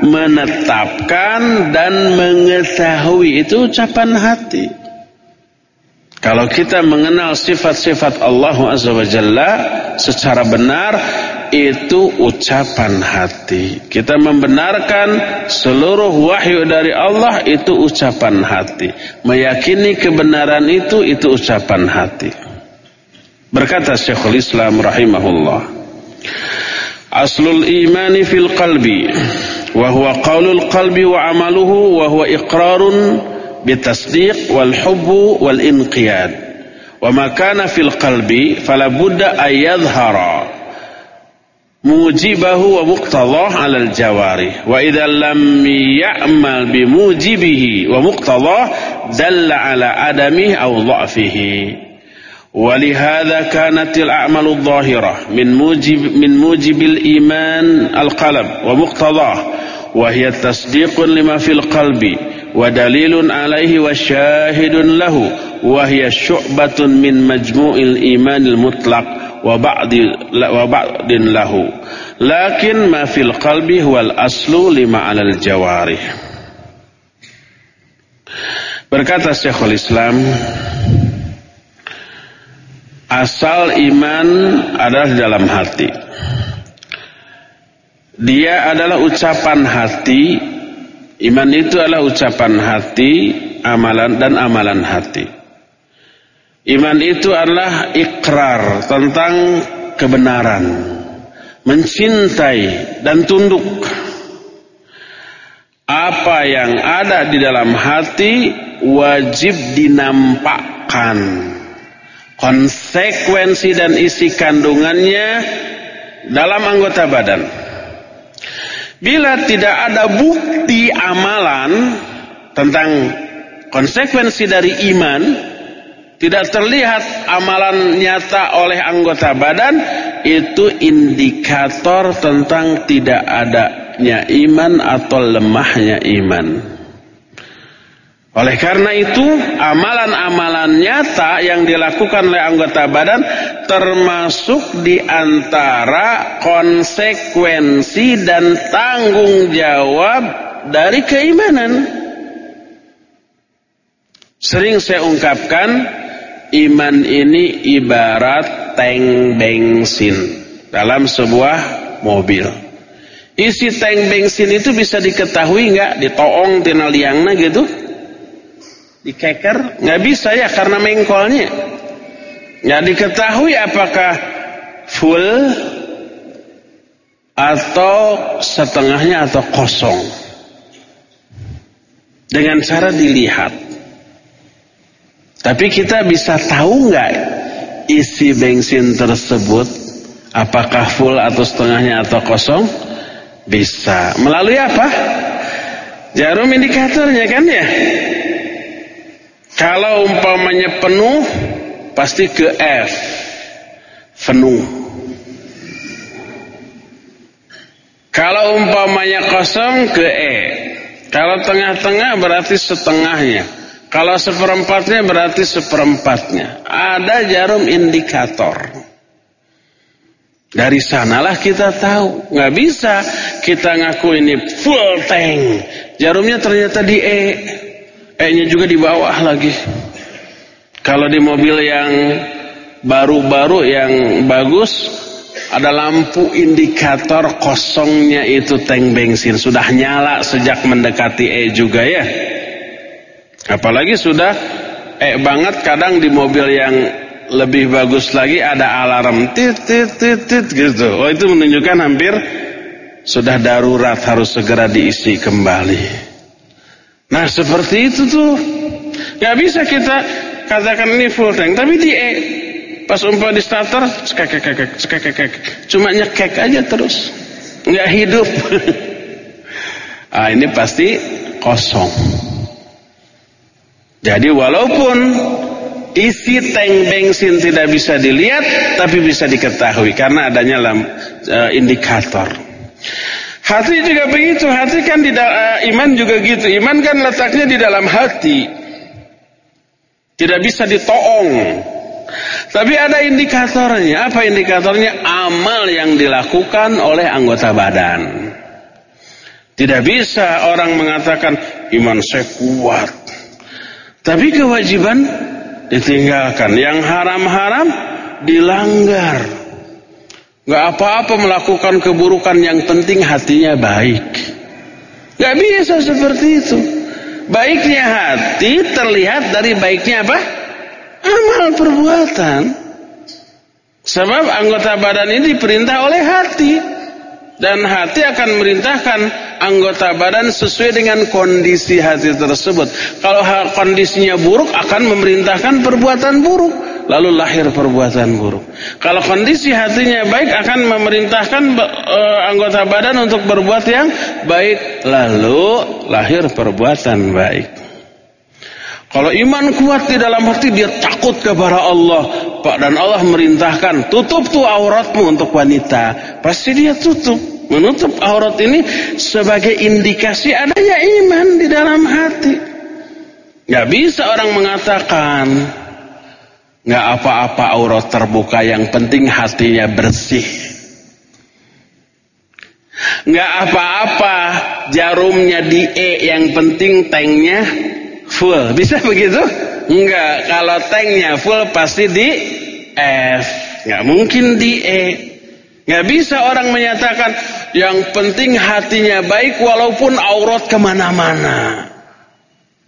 menetapkan dan mengetahui itu ucapan hati. Kalau kita mengenal sifat-sifat Allah Jalla secara benar, itu ucapan hati. Kita membenarkan seluruh wahyu dari Allah itu ucapan hati. Meyakini kebenaran itu, itu ucapan hati. Berkata Syekhul Islam rahimahullah. Imani fil qalbi. Wahuwa qawlul qalbi wa amaluhu. Wahuwa iqrarun بالتصديق والحب والإنقياد وما كان في القلب فلا بد أن يظهر موجبه ومقتضاه على الجوارح وإذا لم يعمل بموجبه ومقتضاه دل على عدمه أو ضعفه ولهذا كانت الأعمال الظاهرة من موجب من موجب الإيمان القلب ومقتضاه وهي تصديق لما في القلب ودليل عليه وشاهد له وهي شعبة من مجموع الإيمان المطلق وبعض وبعض له. لكن ما في القلب هو الأصل لما على الجوارح. Berkata Syekhul Islam Asal iman adalah di dalam hati Dia adalah ucapan hati Iman itu adalah ucapan hati, amalan dan amalan hati. Iman itu adalah ikrar tentang kebenaran, mencintai dan tunduk. Apa yang ada di dalam hati wajib dinampakkan. Konsekuensi dan isi kandungannya dalam anggota badan. Bila tidak ada bukti amalan tentang konsekuensi dari iman, tidak terlihat amalan nyata oleh anggota badan, itu indikator tentang tidak adanya iman atau lemahnya iman. Oleh karena itu, amalan-amalan nyata yang dilakukan oleh anggota badan termasuk di antara konsekuensi dan tanggung jawab dari keimanan. Sering saya ungkapkan, iman ini ibarat tank bensin dalam sebuah mobil. Isi tank bensin itu bisa diketahui nggak? Ditoong tina liangna gitu? Dikeker nggak bisa ya karena mengkolnya. Nggak diketahui apakah full atau setengahnya atau kosong. Dengan cara dilihat. Tapi kita bisa tahu nggak isi bensin tersebut apakah full atau setengahnya atau kosong? Bisa. Melalui apa? Jarum indikatornya kan ya kalau umpamanya penuh, pasti ke F. Penuh. Kalau umpamanya kosong, ke E. Kalau tengah-tengah berarti setengahnya. Kalau seperempatnya berarti seperempatnya. Ada jarum indikator. Dari sanalah kita tahu. Nggak bisa kita ngaku ini full tank. Jarumnya ternyata di E. E-nya juga di bawah lagi. Kalau di mobil yang baru-baru yang bagus ada lampu indikator kosongnya itu tank bensin sudah nyala sejak mendekati E juga ya. Apalagi sudah E banget kadang di mobil yang lebih bagus lagi ada alarm tit tit tit tit gitu. Oh itu menunjukkan hampir sudah darurat harus segera diisi kembali. Nah seperti itu tuh. Gak bisa kita katakan ini full tank Tapi di E. Pas umpah di starter skek, Cuma nyekek aja terus. Gak hidup. Ah, Ini pasti kosong. Jadi walaupun Isi tank bensin tidak bisa dilihat Tapi bisa diketahui Karena adanya uh, indikator Hati juga begitu. Hati kan di uh, iman juga gitu. Iman kan letaknya di dalam hati. Tidak bisa ditoong. Tapi ada indikatornya. Apa indikatornya? Amal yang dilakukan oleh anggota badan. Tidak bisa orang mengatakan iman saya kuat. Tapi kewajiban ditinggalkan. Yang haram-haram dilanggar. Gak apa-apa melakukan keburukan yang penting hatinya baik. Gak bisa seperti itu. Baiknya hati terlihat dari baiknya apa? Amal perbuatan. Sebab anggota badan ini diperintah oleh hati. Dan hati akan merintahkan anggota badan sesuai dengan kondisi hati tersebut. Kalau kondisinya buruk akan memerintahkan perbuatan buruk. Lalu lahir perbuatan buruk. Kalau kondisi hatinya baik akan memerintahkan uh, anggota badan untuk berbuat yang baik. Lalu lahir perbuatan baik. Kalau iman kuat di dalam hati dia takut kepada Allah. Pak dan Allah merintahkan tutup tuh auratmu untuk wanita. Pasti dia tutup. Menutup aurat ini sebagai indikasi adanya iman di dalam hati. Gak bisa orang mengatakan Gak apa-apa aurat terbuka yang penting hatinya bersih. Gak apa-apa jarumnya di E yang penting tanknya full. Bisa begitu? Enggak, kalau tanknya full pasti di F. Gak mungkin di E. Gak bisa orang menyatakan yang penting hatinya baik walaupun aurat ke mana-mana.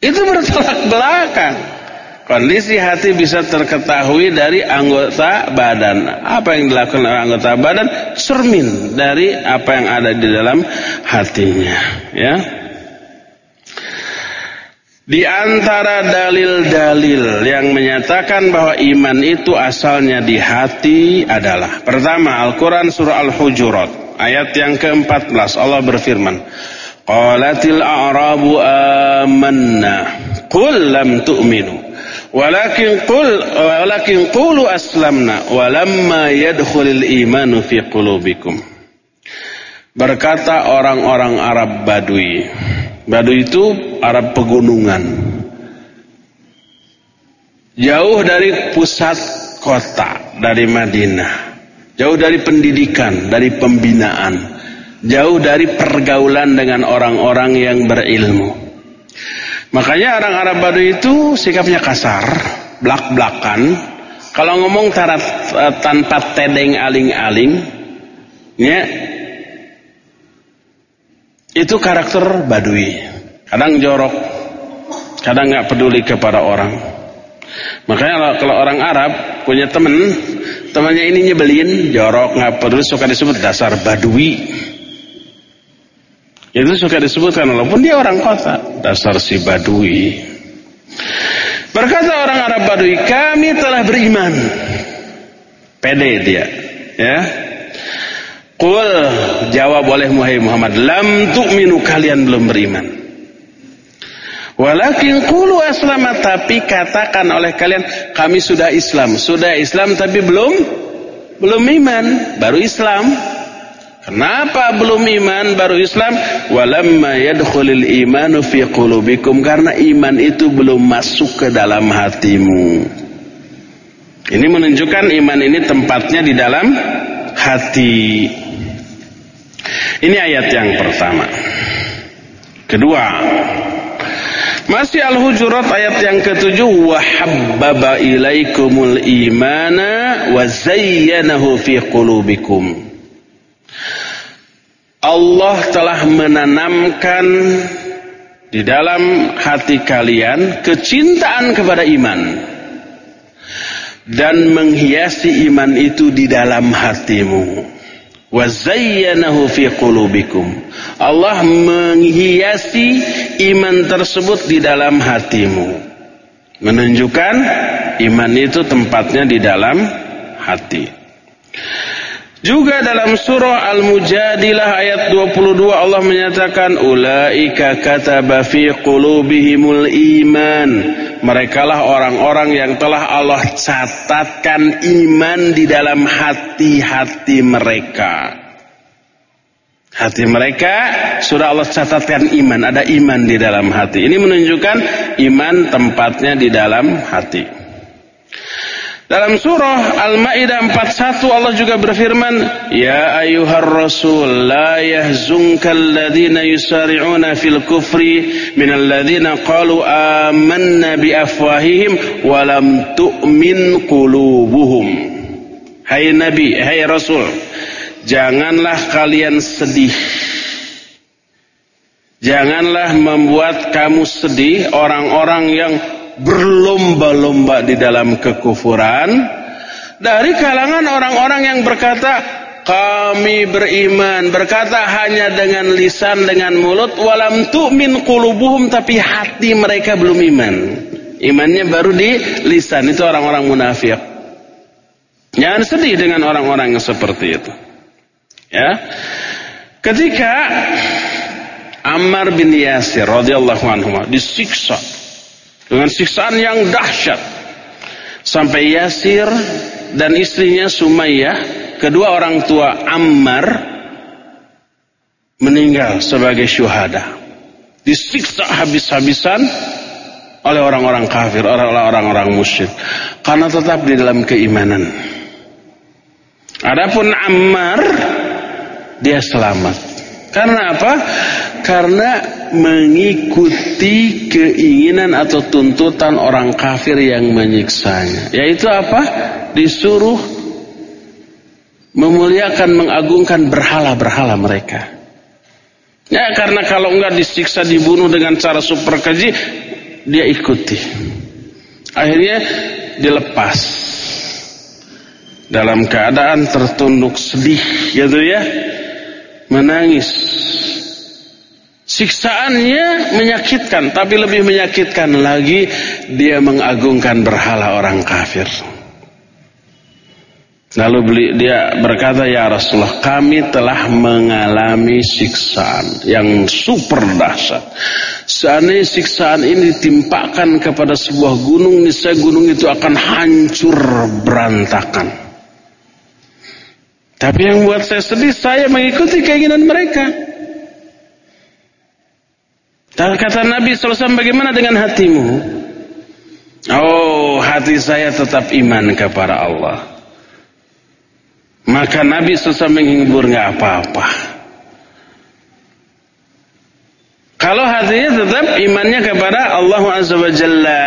Itu bertolak belakang. Kondisi hati bisa terketahui dari anggota badan. Apa yang dilakukan oleh anggota badan cermin dari apa yang ada di dalam hatinya, ya. Di antara dalil-dalil yang menyatakan bahwa iman itu asalnya di hati adalah pertama Al-Qur'an surah Al-Hujurat ayat yang ke-14 Allah berfirman Qalatil a'rabu amanna qul lam tu'minu Walakin qul walakin qulu aslamna walamma yadkhulul imanu fi qulubikum. Berkata orang-orang Arab Badui. Badui itu Arab pegunungan. Jauh dari pusat kota, dari Madinah. Jauh dari pendidikan, dari pembinaan. Jauh dari pergaulan dengan orang-orang yang berilmu. Makanya orang Arab Baduy itu sikapnya kasar, blak-blakan. Kalau ngomong tarat, eh, tanpa tedeng aling-aling, ya, itu karakter Baduy. Kadang jorok, kadang nggak peduli kepada orang. Makanya kalau orang Arab punya temen, temannya ini nyebelin, jorok, nggak peduli, suka disebut dasar Badui. Itu suka disebutkan walaupun dia orang kota. Dasar si Badui. Berkata orang Arab Badui, kami telah beriman. Pede dia. Ya. Qul jawab oleh Muhammad, lam tu'minu kalian belum beriman. Walakin qulu aslama tapi katakan oleh kalian kami sudah Islam. Sudah Islam tapi belum belum iman, baru Islam. Kenapa belum iman baru Islam? Walamma yadkhulul imanu fi qulubikum karena iman itu belum masuk ke dalam hatimu. Ini menunjukkan iman ini tempatnya di dalam hati. Ini ayat yang pertama. Kedua, masih Al-Hujurat ayat yang ketujuh wa habbaba ilaikumul imana wa zayyanahu fi qulubikum. Allah telah menanamkan di dalam hati kalian kecintaan kepada iman dan menghiasi iman itu di dalam hatimu wa zayyanahu fi qulubikum. Allah menghiasi iman tersebut di dalam hatimu. Menunjukkan iman itu tempatnya di dalam hati juga dalam surah Al-Mujadilah ayat 22 Allah menyatakan ulaika kataba fi qulubihimul iman. Merekalah orang-orang yang telah Allah catatkan iman di dalam hati-hati mereka. Hati mereka sudah Allah catatkan iman, ada iman di dalam hati. Ini menunjukkan iman tempatnya di dalam hati. Dalam surah Al-Maidah 41 Allah juga berfirman, "Ya ayyuhar rasul, la yahzunka alladhina yusari'una fil kufri minal ladzina qalu amanna bi afwahihim wa lam tu'min qulubuhum." Hai Nabi, hai Rasul, janganlah kalian sedih. Janganlah membuat kamu sedih orang-orang yang berlomba-lomba di dalam kekufuran. Dari kalangan orang-orang yang berkata kami beriman berkata hanya dengan lisan dengan mulut walam tu'min qulubuhum tapi hati mereka belum iman. Imannya baru di lisan. Itu orang-orang munafik jangan sedih dengan orang-orang yang seperti itu. Ya. Ketika Ammar bin Yasir radhiyallahu anhu disiksa dengan siksaan yang dahsyat. Sampai Yasir dan istrinya Sumayyah kedua orang tua Ammar meninggal sebagai syuhada. Disiksa habis-habisan oleh orang-orang kafir oleh orang-orang musyrik. Karena tetap di dalam keimanan. Adapun Ammar dia selamat. Karena apa? Karena mengikuti keinginan atau tuntutan orang kafir yang menyiksanya. Yaitu apa? Disuruh memuliakan, mengagungkan berhala-berhala mereka. Ya karena kalau enggak disiksa dibunuh dengan cara super keji, dia ikuti. Akhirnya dilepas dalam keadaan tertunduk sedih gitu ya menangis. Siksaannya menyakitkan, tapi lebih menyakitkan lagi dia mengagungkan berhala orang kafir. Lalu dia berkata, Ya Rasulullah, kami telah mengalami siksaan yang super dahsyat. Seandainya siksaan ini ditimpakan kepada sebuah gunung, niscaya gunung itu akan hancur berantakan. Tapi yang buat saya sedih, saya mengikuti keinginan mereka. Dan kata Nabi SAW, bagaimana dengan hatimu? Oh, hati saya tetap iman kepada Allah. Maka Nabi SAW menghibur nggak apa-apa. Kalau hatinya tetap imannya kepada Allah Jalla.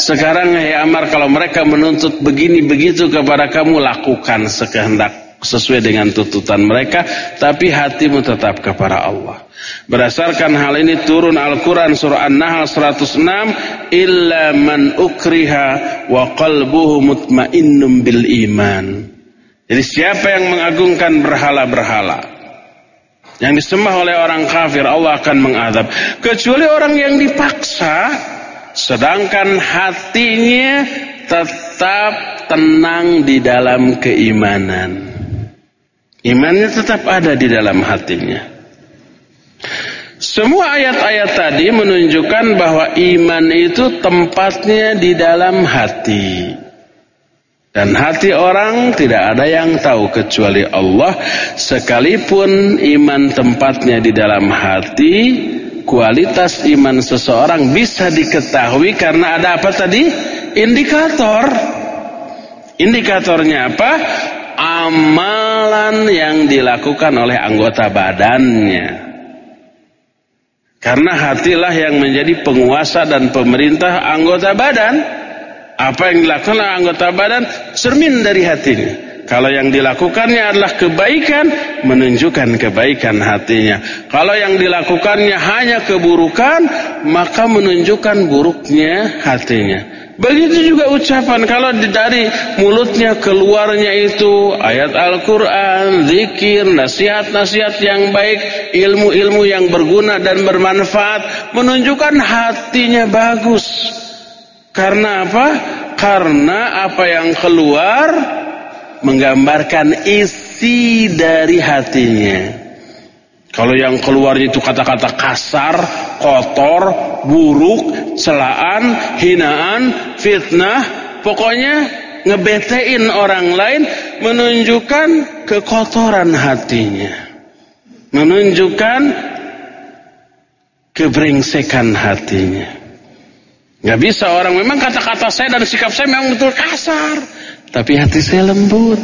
Sekarang ya Amar kalau mereka menuntut begini begitu kepada kamu lakukan sekehendak sesuai dengan tuntutan mereka tapi hatimu tetap kepada Allah. Berdasarkan hal ini turun Al-Quran surah An-Nahl 106 illa man ukriha wa qalbuhu mutmainnum bil iman. Jadi siapa yang mengagungkan berhala-berhala yang disembah oleh orang kafir Allah akan mengadab. Kecuali orang yang dipaksa sedangkan hatinya tetap tenang di dalam keimanan Imannya tetap ada di dalam hatinya. Semua ayat-ayat tadi menunjukkan bahwa iman itu tempatnya di dalam hati. Dan hati orang tidak ada yang tahu kecuali Allah. Sekalipun iman tempatnya di dalam hati, kualitas iman seseorang bisa diketahui karena ada apa tadi? Indikator. Indikatornya apa? Amalan yang dilakukan oleh anggota badannya. Karena hatilah yang menjadi penguasa dan pemerintah anggota badan. Apa yang dilakukan oleh anggota badan cermin dari hatinya. Kalau yang dilakukannya adalah kebaikan, menunjukkan kebaikan hatinya. Kalau yang dilakukannya hanya keburukan, maka menunjukkan buruknya hatinya. Begitu juga ucapan kalau dari mulutnya keluarnya itu ayat Al-Quran, zikir, nasihat-nasihat yang baik, ilmu-ilmu yang berguna dan bermanfaat, menunjukkan hatinya bagus. Karena apa? Karena apa yang keluar menggambarkan isi dari hatinya. Kalau yang keluar itu kata-kata kasar, kotor, buruk, celaan, hinaan, fitnah, pokoknya ngebetein orang lain menunjukkan kekotoran hatinya. Menunjukkan kebrengsekan hatinya. Gak bisa orang memang kata-kata saya dan sikap saya memang betul kasar. Tapi hati saya lembut.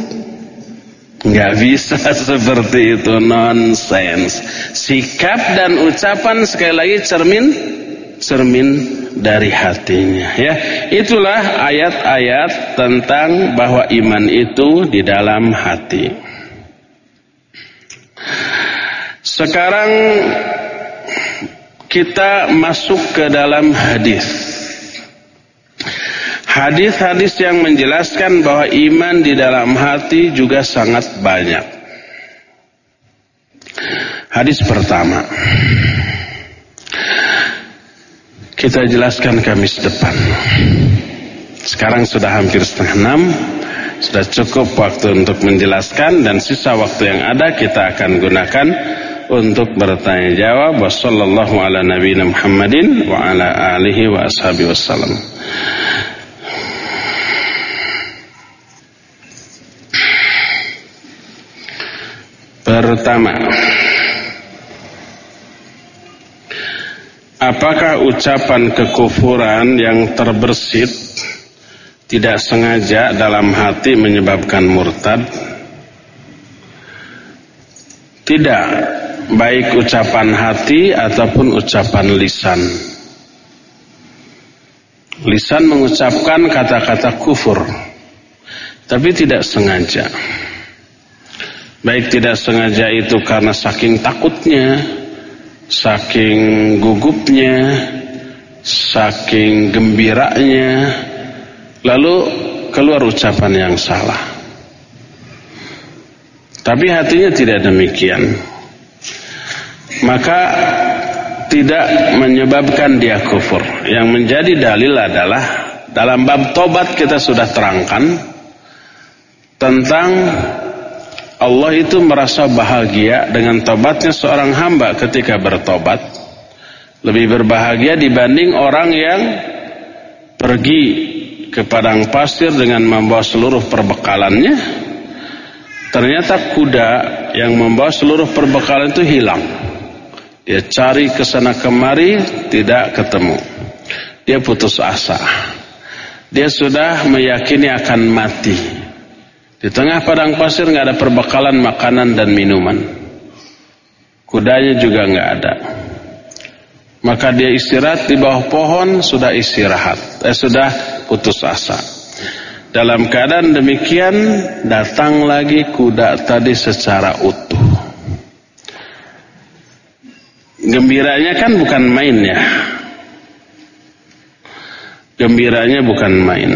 Nggak bisa seperti itu nonsens. Sikap dan ucapan sekali lagi cermin cermin dari hatinya ya. Itulah ayat-ayat tentang bahwa iman itu di dalam hati. Sekarang kita masuk ke dalam hadis. Hadis-hadis yang menjelaskan bahwa iman di dalam hati juga sangat banyak. Hadis pertama. Kita jelaskan Kamis depan. Sekarang sudah hampir setengah enam. Sudah cukup waktu untuk menjelaskan dan sisa waktu yang ada kita akan gunakan untuk bertanya jawab. Wassallallahu ala nabiyina Muhammadin wa ala alihi wa ashabihi wassalam. Pertama, apakah ucapan kekufuran yang terbersit tidak sengaja dalam hati menyebabkan murtad? Tidak, baik ucapan hati ataupun ucapan lisan. Lisan mengucapkan kata-kata kufur, tapi tidak sengaja. Baik tidak sengaja itu karena saking takutnya, saking gugupnya, saking gembiranya, lalu keluar ucapan yang salah. Tapi hatinya tidak demikian. Maka tidak menyebabkan dia kufur. Yang menjadi dalil adalah dalam bab tobat kita sudah terangkan tentang Allah itu merasa bahagia dengan tobatnya seorang hamba ketika bertobat. Lebih berbahagia dibanding orang yang pergi ke padang pasir dengan membawa seluruh perbekalannya. Ternyata kuda yang membawa seluruh perbekalan itu hilang. Dia cari ke sana kemari tidak ketemu. Dia putus asa. Dia sudah meyakini akan mati. Di tengah padang pasir nggak ada perbekalan makanan dan minuman. Kudanya juga nggak ada. Maka dia istirahat di bawah pohon sudah istirahat, eh, sudah putus asa. Dalam keadaan demikian datang lagi kuda tadi secara utuh. Gembiranya kan bukan main ya. Gembiranya bukan main.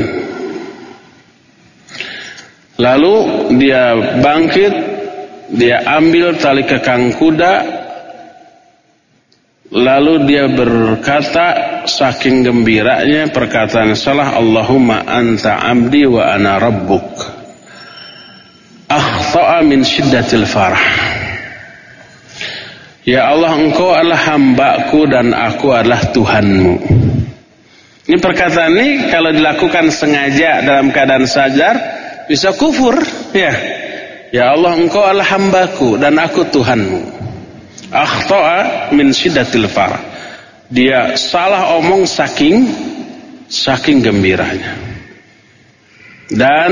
Lalu dia bangkit, dia ambil tali kekang kuda, lalu dia berkata saking gembiranya perkataan salah Allahumma anta abdi wa ana rabbuk. Akhta'a min syiddatil farah. Ya Allah engkau adalah hambaku dan aku adalah Tuhanmu. Ini perkataan ini kalau dilakukan sengaja dalam keadaan sadar bisa kufur? Ya. Ya Allah engkau adalah hambaku dan aku Tuhanmu. Akhta'a min syiddatil farah dia salah omong saking saking gembiranya. Dan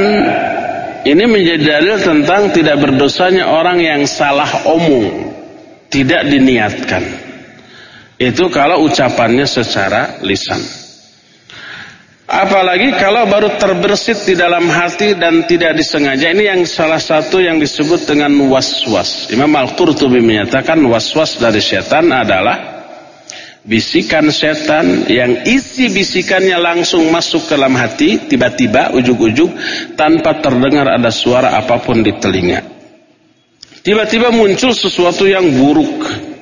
ini menjadi dalil tentang tidak berdosanya orang yang salah omong tidak diniatkan. Itu kalau ucapannya secara lisan Apalagi kalau baru terbersit di dalam hati dan tidak disengaja. Ini yang salah satu yang disebut dengan was-was. Imam Al-Qurtubi menyatakan was-was dari setan adalah bisikan setan yang isi bisikannya langsung masuk ke dalam hati tiba-tiba ujug-ujug tanpa terdengar ada suara apa pun di telinga. Tiba-tiba muncul sesuatu yang buruk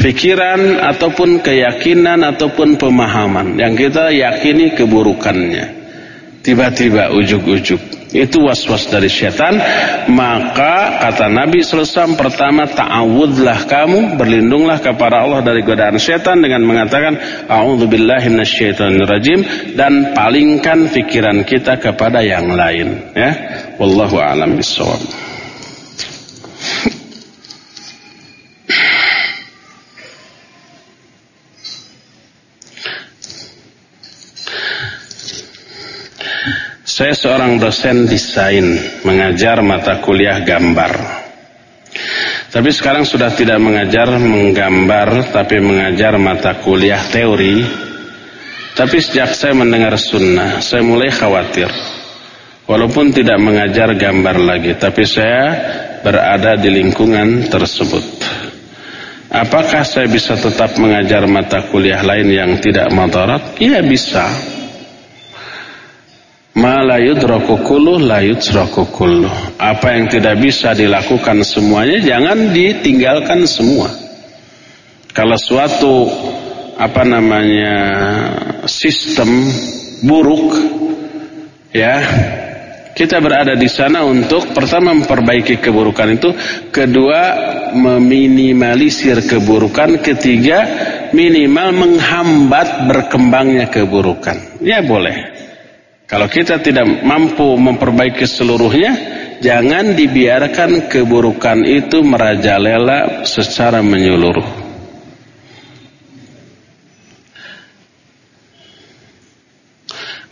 pikiran ataupun keyakinan ataupun pemahaman yang kita yakini keburukannya. Tiba-tiba ujuk-ujuk. Itu was-was dari syaitan. Maka kata Nabi SAW pertama ta'awudlah kamu. Berlindunglah kepada Allah dari godaan syaitan dengan mengatakan rajim Dan palingkan pikiran kita kepada yang lain. Ya. Wallahu a'lam bishawab. Saya seorang dosen desain, mengajar mata kuliah gambar. Tapi sekarang sudah tidak mengajar menggambar, tapi mengajar mata kuliah teori. Tapi sejak saya mendengar sunnah, saya mulai khawatir. Walaupun tidak mengajar gambar lagi, tapi saya berada di lingkungan tersebut. Apakah saya bisa tetap mengajar mata kuliah lain yang tidak madarat? Iya bisa. Ma la yudraku kullu la yudraku kullu. Apa yang tidak bisa dilakukan semuanya jangan ditinggalkan semua. Kalau suatu apa namanya sistem buruk ya kita berada di sana untuk pertama memperbaiki keburukan itu, kedua meminimalisir keburukan, ketiga minimal menghambat berkembangnya keburukan. Ya boleh. Kalau kita tidak mampu memperbaiki seluruhnya, jangan dibiarkan keburukan itu merajalela secara menyeluruh.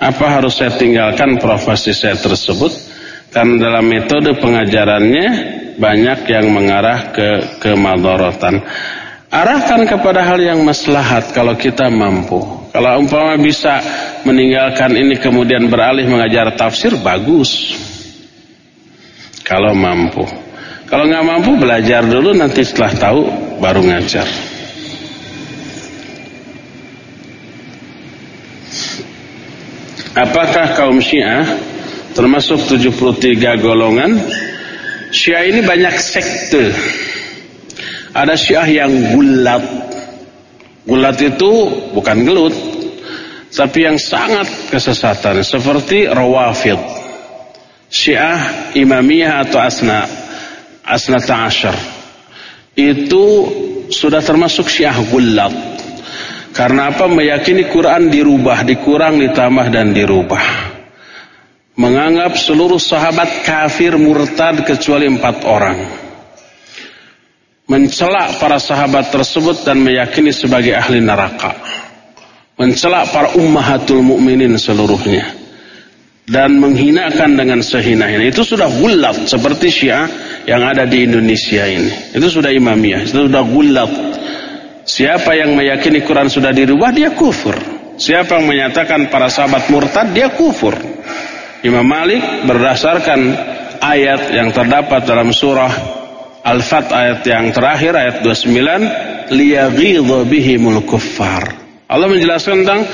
Apa harus saya tinggalkan profesi saya tersebut? Karena dalam metode pengajarannya banyak yang mengarah ke kemadorotan. Arahkan kepada hal yang maslahat kalau kita mampu. Kalau umpama bisa meninggalkan ini kemudian beralih mengajar tafsir bagus. Kalau mampu. Kalau nggak mampu belajar dulu nanti setelah tahu baru ngajar. Apakah kaum Syiah termasuk 73 golongan? Syiah ini banyak sekte. Ada Syiah yang gulat. Gulat itu bukan gelut, tapi yang sangat kesesatan seperti Rawafid Syiah Imamiyah atau Asna Asna Ta'asyar itu sudah termasuk Syiah Gullat karena apa? Meyakini Quran dirubah dikurang ditambah dan dirubah. Menganggap seluruh sahabat kafir murtad kecuali empat orang mencelak para sahabat tersebut dan meyakini sebagai ahli neraka. Mencela para ummahatul mukminin seluruhnya. Dan menghinakan dengan sehina-hina. Itu sudah gulat seperti Syiah yang ada di Indonesia ini. Itu sudah imamiyah. Itu sudah gulat siapa yang meyakini Quran sudah dirubah dia kufur. Siapa yang menyatakan para sahabat murtad dia kufur. Imam Malik berdasarkan ayat yang terdapat dalam surah Al-Fat ayat yang terakhir ayat 29 liyaghidha bihimul kuffar Allah menjelaskan tentang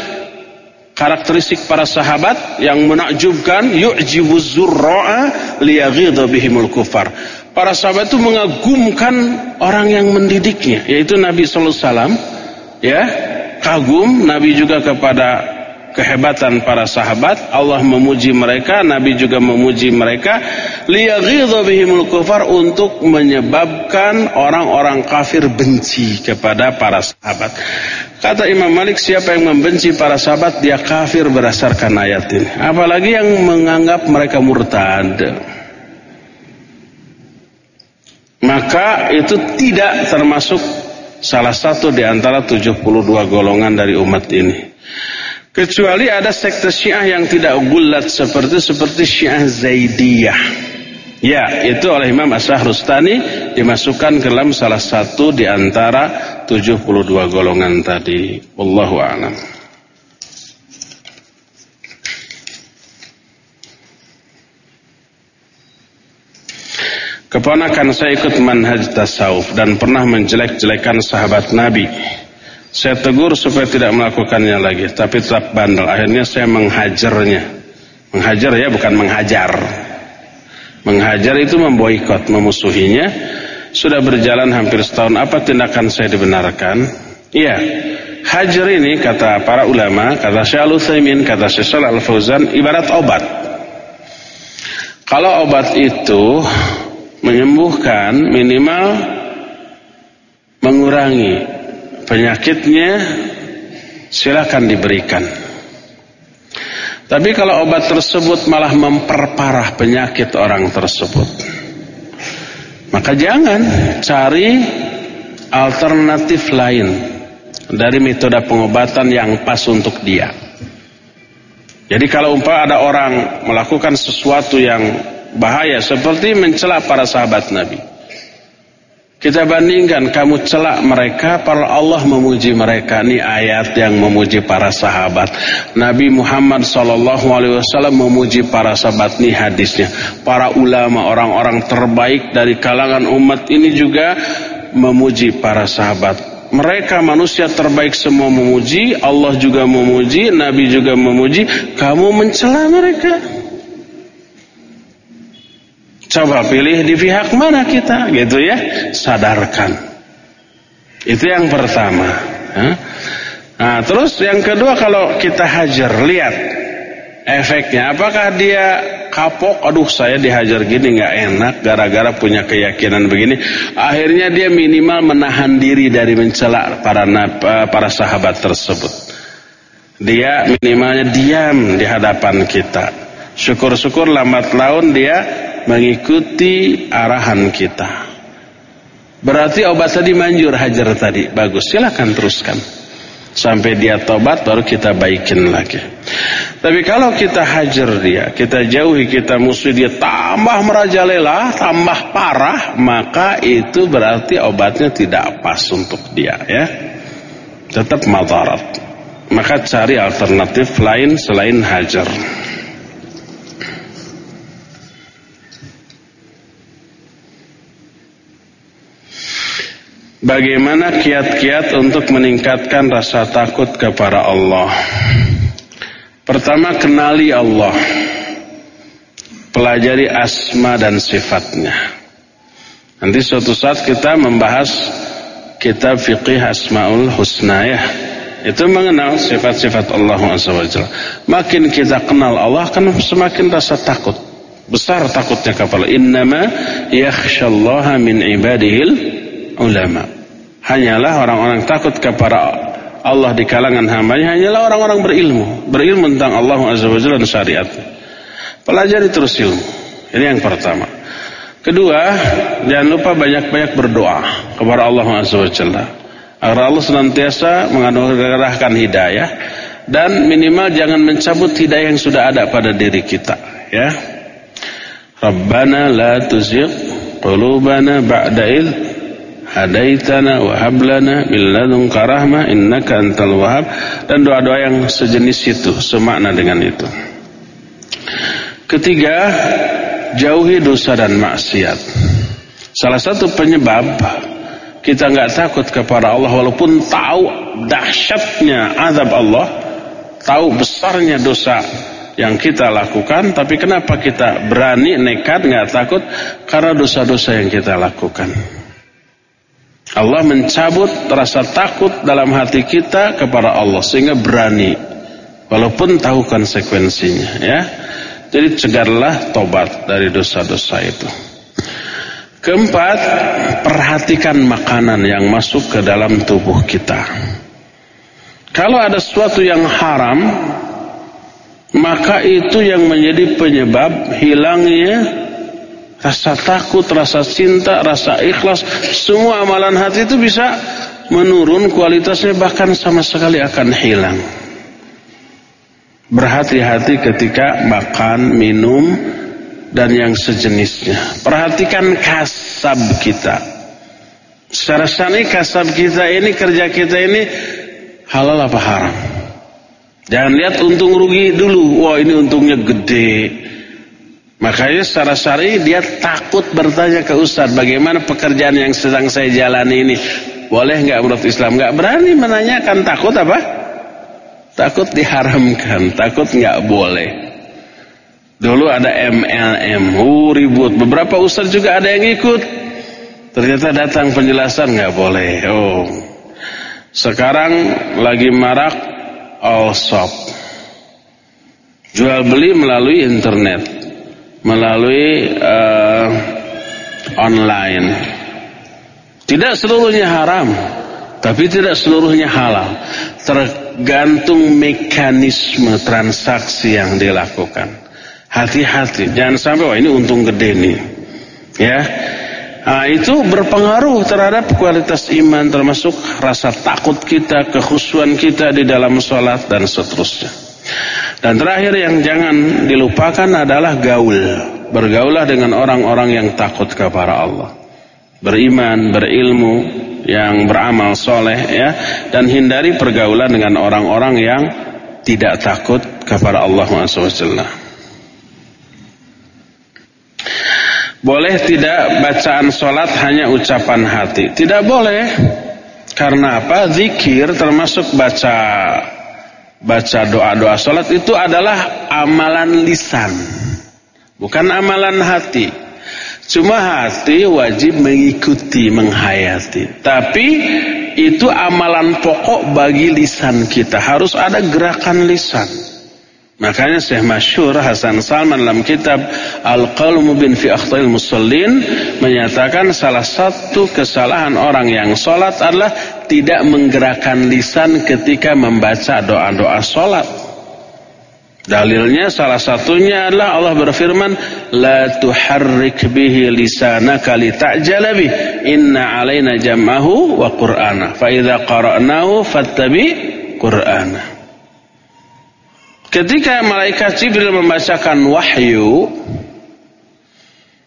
karakteristik para sahabat yang menakjubkan yu'jibu zurra'a liyaghidha bihimul kufar. Para sahabat itu mengagumkan orang yang mendidiknya yaitu Nabi sallallahu alaihi wasallam ya kagum Nabi juga kepada kehebatan para sahabat Allah memuji mereka Nabi juga memuji mereka. Liyaghidha bihimul kufar untuk menyebabkan orang-orang kafir benci kepada para sahabat. Kata Imam Malik siapa yang membenci para sahabat dia kafir berdasarkan ayat ini. Apalagi yang menganggap mereka murtad. Maka itu tidak termasuk salah satu di antara 72 golongan dari umat ini Kecuali ada sekte Syiah yang tidak gulat seperti seperti Syiah Zaidiyah. Ya, itu oleh Imam As-Sahrustani dimasukkan ke dalam salah satu di antara 72 golongan tadi. Wallahu a'lam. Keponakan saya ikut manhaj tasawuf dan pernah menjelek-jelekan sahabat Nabi. Saya tegur supaya tidak melakukannya lagi, tapi tetap bandel. Akhirnya saya menghajarnya. Menghajar ya, bukan menghajar. Menghajar itu memboikot, memusuhinya. Sudah berjalan hampir setahun. Apa tindakan saya dibenarkan? Iya. Hajar ini kata para ulama, kata Syekh Al-Utsaimin, kata Syekh Al-Fauzan ibarat obat. Kalau obat itu menyembuhkan minimal mengurangi penyakitnya silakan diberikan. Tapi kalau obat tersebut malah memperparah penyakit orang tersebut, maka jangan cari alternatif lain dari metode pengobatan yang pas untuk dia. Jadi kalau umpah ada orang melakukan sesuatu yang bahaya seperti mencela para sahabat Nabi. Kita bandingkan kamu celak mereka, para Allah memuji mereka. Ini ayat yang memuji para sahabat. Nabi Muhammad SAW memuji para sahabat. Ini hadisnya. Para ulama, orang-orang terbaik dari kalangan umat ini juga memuji para sahabat. Mereka manusia terbaik semua memuji, Allah juga memuji, Nabi juga memuji. Kamu mencela mereka. Coba pilih di pihak mana kita, gitu ya. Sadarkan. Itu yang pertama. Nah, terus yang kedua kalau kita hajar, lihat efeknya. Apakah dia kapok? Aduh, saya dihajar gini nggak enak gara-gara punya keyakinan begini. Akhirnya dia minimal menahan diri dari mencela para para sahabat tersebut. Dia minimalnya diam di hadapan kita. Syukur-syukur lambat laun dia mengikuti arahan kita. Berarti obat tadi manjur hajar tadi. Bagus, silakan teruskan. Sampai dia tobat baru kita baikin lagi. Tapi kalau kita hajar dia, kita jauhi, kita musuh dia tambah merajalela, tambah parah, maka itu berarti obatnya tidak pas untuk dia ya. Tetap madarat. Maka cari alternatif lain selain hajar. Bagaimana kiat-kiat untuk meningkatkan rasa takut kepada Allah? Pertama, kenali Allah. Pelajari asma dan sifatnya. Nanti suatu saat kita membahas kitab fiqih asmaul husna ya. Itu mengenal sifat-sifat Allah SWT. Makin kita kenal Allah, kan semakin rasa takut. Besar takutnya kepada Allah. Innama yakhshallaha min ibadihil ulama. Hanyalah orang-orang takut kepada Allah di kalangan hambanya hanyalah orang-orang berilmu, berilmu tentang Allah Azza wa Jalla dan syariat. Pelajari terus ilmu. Ini yang pertama. Kedua, jangan lupa banyak-banyak berdoa kepada Allah Azza wa Jalla. Agar Allah senantiasa menganugerahkan hidayah dan minimal jangan mencabut hidayah yang sudah ada pada diri kita, ya. Rabbana la tuzigh qulubana ba'da hadaitana wa hablana min ladunka rahmah innaka antal wahhab dan doa-doa yang sejenis itu semakna dengan itu. Ketiga, jauhi dosa dan maksiat. Salah satu penyebab kita nggak takut kepada Allah walaupun tahu dahsyatnya azab Allah, tahu besarnya dosa yang kita lakukan, tapi kenapa kita berani nekat nggak takut karena dosa-dosa yang kita lakukan. Allah mencabut rasa takut dalam hati kita kepada Allah sehingga berani walaupun tahu konsekuensinya ya. Jadi cegarlah tobat dari dosa-dosa itu. Keempat, perhatikan makanan yang masuk ke dalam tubuh kita. Kalau ada sesuatu yang haram, maka itu yang menjadi penyebab hilangnya rasa takut, rasa cinta, rasa ikhlas, semua amalan hati itu bisa menurun kualitasnya bahkan sama sekali akan hilang. Berhati-hati ketika makan, minum dan yang sejenisnya. Perhatikan kasab kita. Secara sani kasab kita ini, kerja kita ini halal apa haram. Jangan lihat untung rugi dulu. Wah ini untungnya gede. Makanya secara syari dia takut bertanya ke Ustaz bagaimana pekerjaan yang sedang saya jalani ini. Boleh nggak menurut Islam? Nggak berani menanyakan takut apa? Takut diharamkan, takut nggak boleh. Dulu ada MLM, uh, ribut. Beberapa Ustaz juga ada yang ikut. Ternyata datang penjelasan nggak boleh. Oh, sekarang lagi marak all shop. Jual beli melalui internet melalui uh, online. Tidak seluruhnya haram, tapi tidak seluruhnya halal. Tergantung mekanisme transaksi yang dilakukan. Hati-hati, jangan sampai wah ini untung gede nih. Ya. Nah, itu berpengaruh terhadap kualitas iman termasuk rasa takut kita, kekhusuan kita di dalam sholat dan seterusnya. Dan terakhir yang jangan dilupakan adalah gaul. Bergaulah dengan orang-orang yang takut kepada Allah. Beriman, berilmu, yang beramal soleh ya. Dan hindari pergaulan dengan orang-orang yang tidak takut kepada Allah SWT. Boleh tidak bacaan solat hanya ucapan hati? Tidak boleh. Karena apa? Zikir termasuk baca baca doa-doa solat itu adalah amalan lisan. Bukan amalan hati. Cuma hati wajib mengikuti, menghayati. Tapi itu amalan pokok bagi lisan kita. Harus ada gerakan lisan. Makanya Syekh Masyur Hasan Salman dalam kitab Al-Qalmu bin fi Akhtail Musallin menyatakan salah satu kesalahan orang yang sholat adalah tidak menggerakkan lisan ketika membaca doa-doa sholat. Dalilnya salah satunya adalah Allah berfirman la tuharrik bihi lisanaka lita'jala bih inna alaina jam'ahu wa qur'ana fa idza qara'nahu fattabi qur'ana Ketika malaikat Jibril membacakan wahyu,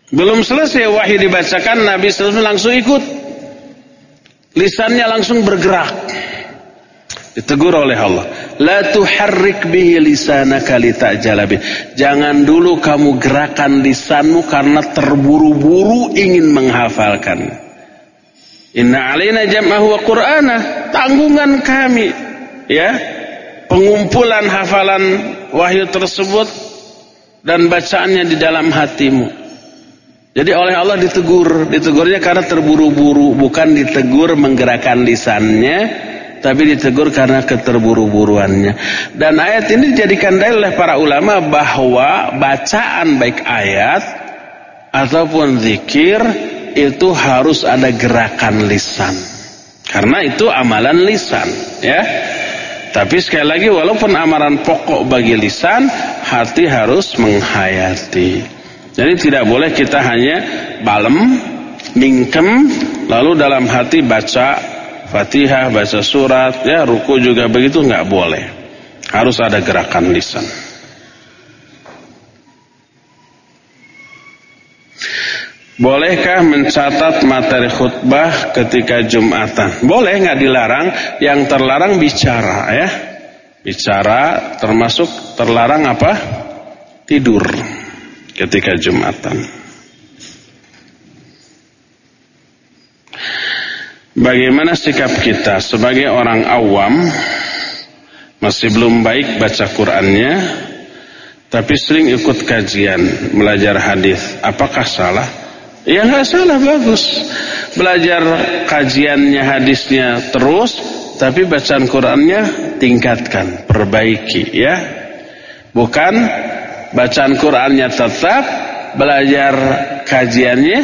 belum selesai wahyu dibacakan, Nabi SAW langsung ikut. Lisannya langsung bergerak. Ditegur oleh Allah. La tuharrik bihi litajala bih. Jangan dulu kamu gerakan lisanmu karena terburu-buru ingin menghafalkan. Inna alaina jam'ahu wa qur'ana. Tanggungan kami. Ya pengumpulan hafalan wahyu tersebut dan bacaannya di dalam hatimu. Jadi oleh Allah ditegur, ditegurnya karena terburu-buru, bukan ditegur menggerakkan lisannya, tapi ditegur karena keterburu-buruannya. Dan ayat ini dijadikan dalil oleh para ulama bahwa bacaan baik ayat ataupun zikir itu harus ada gerakan lisan. Karena itu amalan lisan, ya. Tapi sekali lagi walaupun amaran pokok bagi lisan, hati harus menghayati. Jadi tidak boleh kita hanya balem, mingkem, lalu dalam hati baca Fatihah, baca surat, ya ruku juga begitu nggak boleh. Harus ada gerakan lisan. Bolehkah mencatat materi khutbah ketika Jumatan? Boleh nggak dilarang. Yang terlarang bicara ya. Bicara termasuk terlarang apa? Tidur ketika Jumatan. Bagaimana sikap kita sebagai orang awam masih belum baik baca Qur'annya tapi sering ikut kajian, belajar hadis. Apakah salah? Ya nggak salah bagus. Belajar kajiannya hadisnya terus, tapi bacaan Qurannya tingkatkan, perbaiki ya. Bukan bacaan Qurannya tetap, belajar kajiannya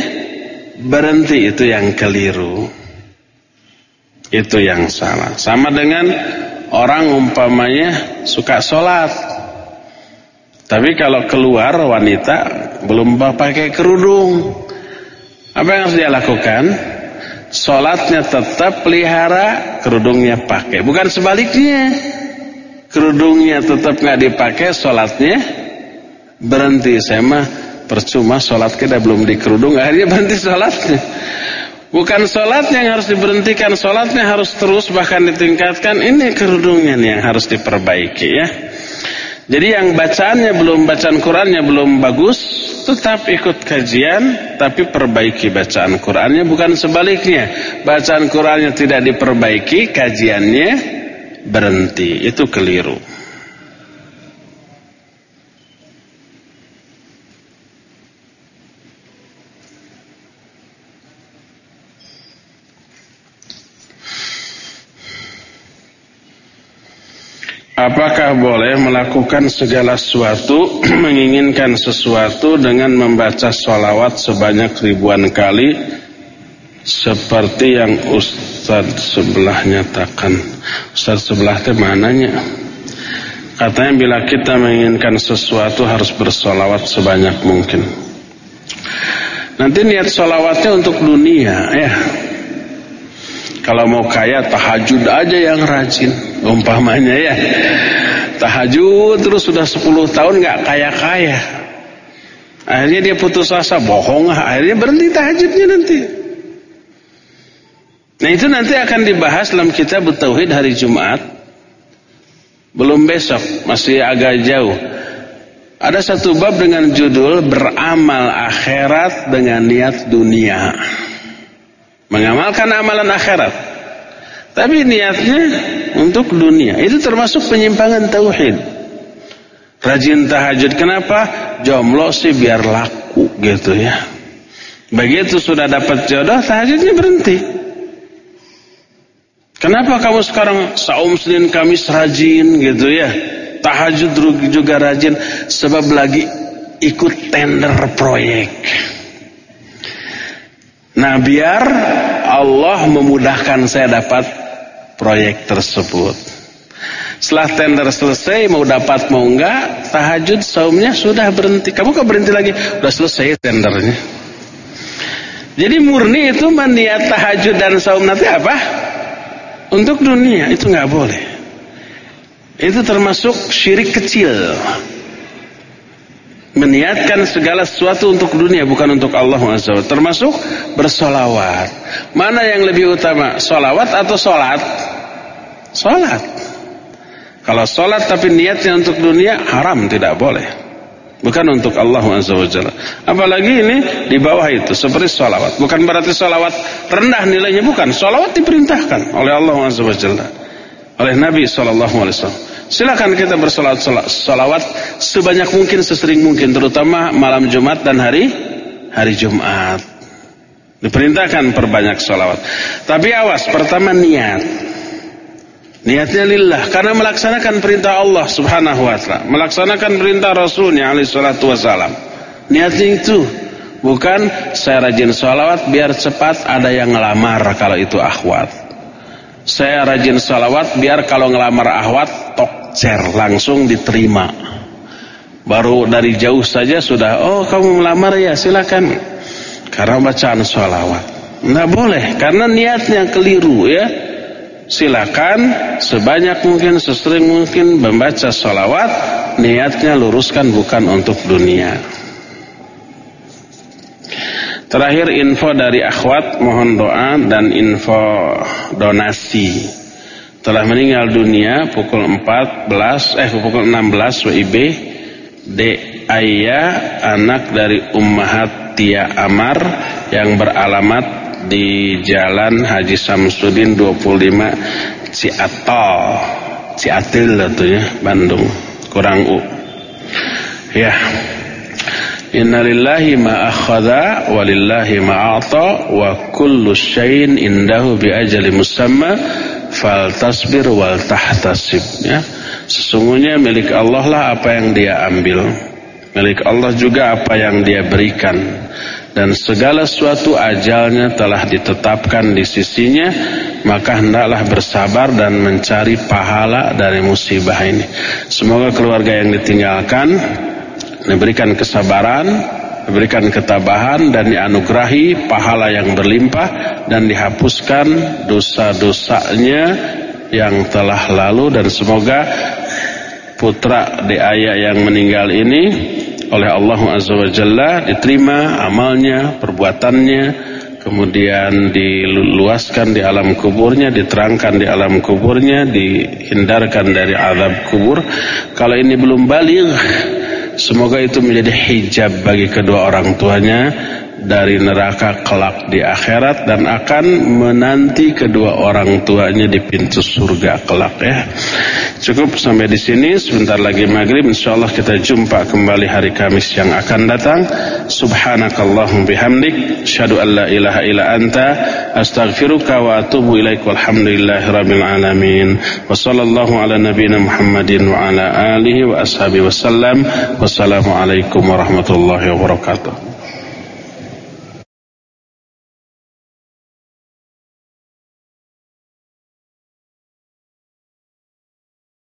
berhenti itu yang keliru. Itu yang salah. Sama dengan orang umpamanya suka sholat. Tapi kalau keluar wanita belum pakai kerudung. Apa yang harus dia lakukan? Sholatnya tetap pelihara, kerudungnya pakai. Bukan sebaliknya. Kerudungnya tetap nggak dipakai, sholatnya berhenti. Saya mah percuma sholat kita belum dikerudung, akhirnya berhenti sholatnya. Bukan sholatnya yang harus diberhentikan, sholatnya harus terus bahkan ditingkatkan. Ini kerudungnya nih yang harus diperbaiki ya. Jadi yang bacaannya belum bacaan Qurannya belum bagus, tetap ikut kajian tapi perbaiki bacaan Qurannya bukan sebaliknya. Bacaan Qurannya tidak diperbaiki, kajiannya berhenti. Itu keliru. Apakah boleh melakukan segala sesuatu menginginkan sesuatu dengan membaca sholawat sebanyak ribuan kali? Seperti yang Ustaz sebelah nyatakan. Ustaz sebelah itu mananya? Katanya bila kita menginginkan sesuatu harus bersolawat sebanyak mungkin. Nanti niat sholawatnya untuk dunia ya. Kalau mau kaya tahajud aja yang rajin umpamanya ya tahajud terus sudah 10 tahun nggak kaya-kaya. Akhirnya dia putus asa, bohong ah. Akhirnya berhenti tahajudnya nanti. Nah itu nanti akan dibahas dalam kitab Tauhid hari Jumat. Belum besok, masih agak jauh. Ada satu bab dengan judul beramal akhirat dengan niat dunia. Mengamalkan amalan akhirat. Tapi niatnya untuk dunia. Itu termasuk penyimpangan tauhid. Rajin tahajud kenapa? Jomblo sih biar laku gitu ya. Begitu sudah dapat jodoh tahajudnya berhenti. Kenapa kamu sekarang saum Senin Kamis rajin gitu ya? tahajud juga rajin sebab lagi ikut tender proyek. Nah biar Allah memudahkan saya dapat proyek tersebut. Setelah tender selesai mau dapat mau enggak tahajud saumnya sudah berhenti. Kamu kok berhenti lagi? Sudah selesai tendernya. Jadi murni itu meniat tahajud dan saum nanti apa? Untuk dunia itu nggak boleh. Itu termasuk syirik kecil. Meniatkan segala sesuatu untuk dunia bukan untuk Allah SWT. Termasuk bersolawat. Mana yang lebih utama? Solawat atau solat? Solat. Kalau solat tapi niatnya untuk dunia haram tidak boleh. Bukan untuk Allah SWT. Apalagi ini di bawah itu seperti solawat. Bukan berarti solawat rendah nilainya bukan. Solawat diperintahkan oleh Allah SWT. Oleh Nabi SAW. Silakan kita bersolat salawat sebanyak mungkin sesering mungkin terutama malam Jumat dan hari hari Jumat. Diperintahkan perbanyak salawat. Tapi awas, pertama niat. Niatnya lillah karena melaksanakan perintah Allah Subhanahu wa taala, melaksanakan perintah Rasulnya alaihi salatu wasalam. Niatnya itu bukan saya rajin salawat biar cepat ada yang ngelamar kalau itu akhwat. Saya rajin salawat biar kalau ngelamar akhwat tok share langsung diterima. Baru dari jauh saja sudah, oh kamu melamar ya silakan. Karena bacaan sholawat. Nggak boleh, karena niatnya keliru ya. Silakan sebanyak mungkin, sesering mungkin membaca sholawat. Niatnya luruskan bukan untuk dunia. Terakhir info dari akhwat mohon doa dan info donasi. Telah meninggal dunia pukul 14 eh pukul 16 WIB D Ayah anak dari Ummahat Tia Amar yang beralamat di Jalan Haji Samsudin 25 Ciatol. Ciatil itu ya Bandung. Kurang U. Ya Innalillahi ma akhadha walillahi ma a'ta wa kullu syai'in indahu bi ajali musamma fal tasbir wal tahtasib ya. Sesungguhnya milik Allah lah apa yang dia ambil. Milik Allah juga apa yang dia berikan. Dan segala sesuatu ajalnya telah ditetapkan di sisinya maka hendaklah bersabar dan mencari pahala dari musibah ini. Semoga keluarga yang ditinggalkan diberikan kesabaran diberikan ketabahan dan dianugerahi pahala yang berlimpah dan dihapuskan dosa-dosanya yang telah lalu dan semoga putra di ayah yang meninggal ini oleh Allah Azza wa Jalla diterima amalnya, perbuatannya, kemudian diluaskan di alam kuburnya, diterangkan di alam kuburnya, dihindarkan dari azab kubur. Kalau ini belum balik Semoga itu menjadi hijab bagi kedua orang tuanya dari neraka kelak di akhirat dan akan menanti kedua orang tuanya di pintu surga kelak ya. Cukup sampai di sini sebentar lagi maghrib insyaallah kita jumpa kembali hari Kamis yang akan datang. Subhanakallahum bihamdik asyhadu an la ilaha illa anta astaghfiruka wa atubu ilaik walhamdulillahi rabbil alamin. Wa sallallahu ala nabiyyina Muhammadin wa ala alihi wa ashabihi wasallam. Wassalamu alaikum warahmatullahi wabarakatuh.